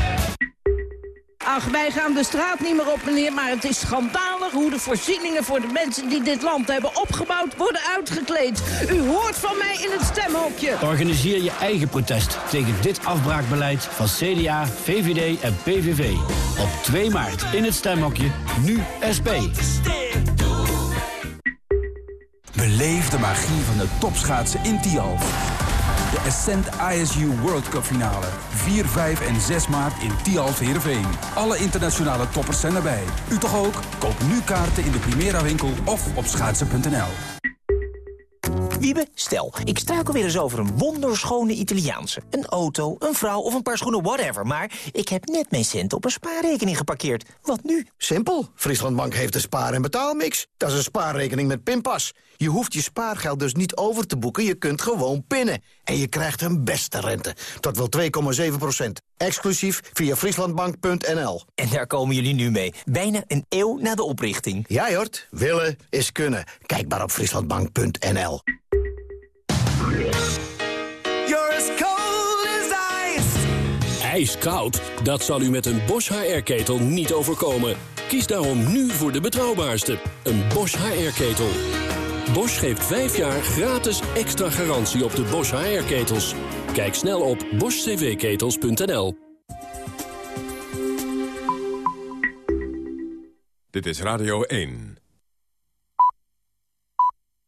Ach, wij gaan de straat niet meer op, meneer, maar het is schandalig hoe de voorzieningen voor de mensen die dit land hebben opgebouwd worden uitgekleed. U hoort van mij in het stemhokje. Organiseer je eigen protest tegen dit afbraakbeleid van CDA, VVD en PVV. Op 2 maart in het stemhokje, nu SP. Beleef de magie van de topschaatsen in Tialf. De Ascent ISU World Cup finale. 4, 5 en 6 maart in Tialf Heerenveen. Alle internationale toppers zijn erbij. U toch ook? Koop nu kaarten in de Primera winkel of op schaatsen.nl. Wiebe, stel, ik struikel weer eens over een wonderschone Italiaanse. Een auto, een vrouw of een paar schoenen, whatever. Maar ik heb net mijn cent op een spaarrekening geparkeerd. Wat nu? Simpel. Frieslandbank heeft een spaar- en betaalmix. Dat is een spaarrekening met pinpas. Je hoeft je spaargeld dus niet over te boeken, je kunt gewoon pinnen. En je krijgt een beste rente. Tot wel 2,7 procent. Exclusief via frieslandbank.nl. En daar komen jullie nu mee. Bijna een eeuw na de oprichting. Ja, Jort. Willen is kunnen. Kijk maar op frieslandbank.nl. You're as cold as ice. IJskoud? Dat zal u met een Bosch HR-ketel niet overkomen. Kies daarom nu voor de betrouwbaarste, een Bosch HR-ketel. Bosch geeft 5 jaar gratis extra garantie op de Bosch HR-ketels. Kijk snel op boschcvketels.nl. Dit is Radio 1.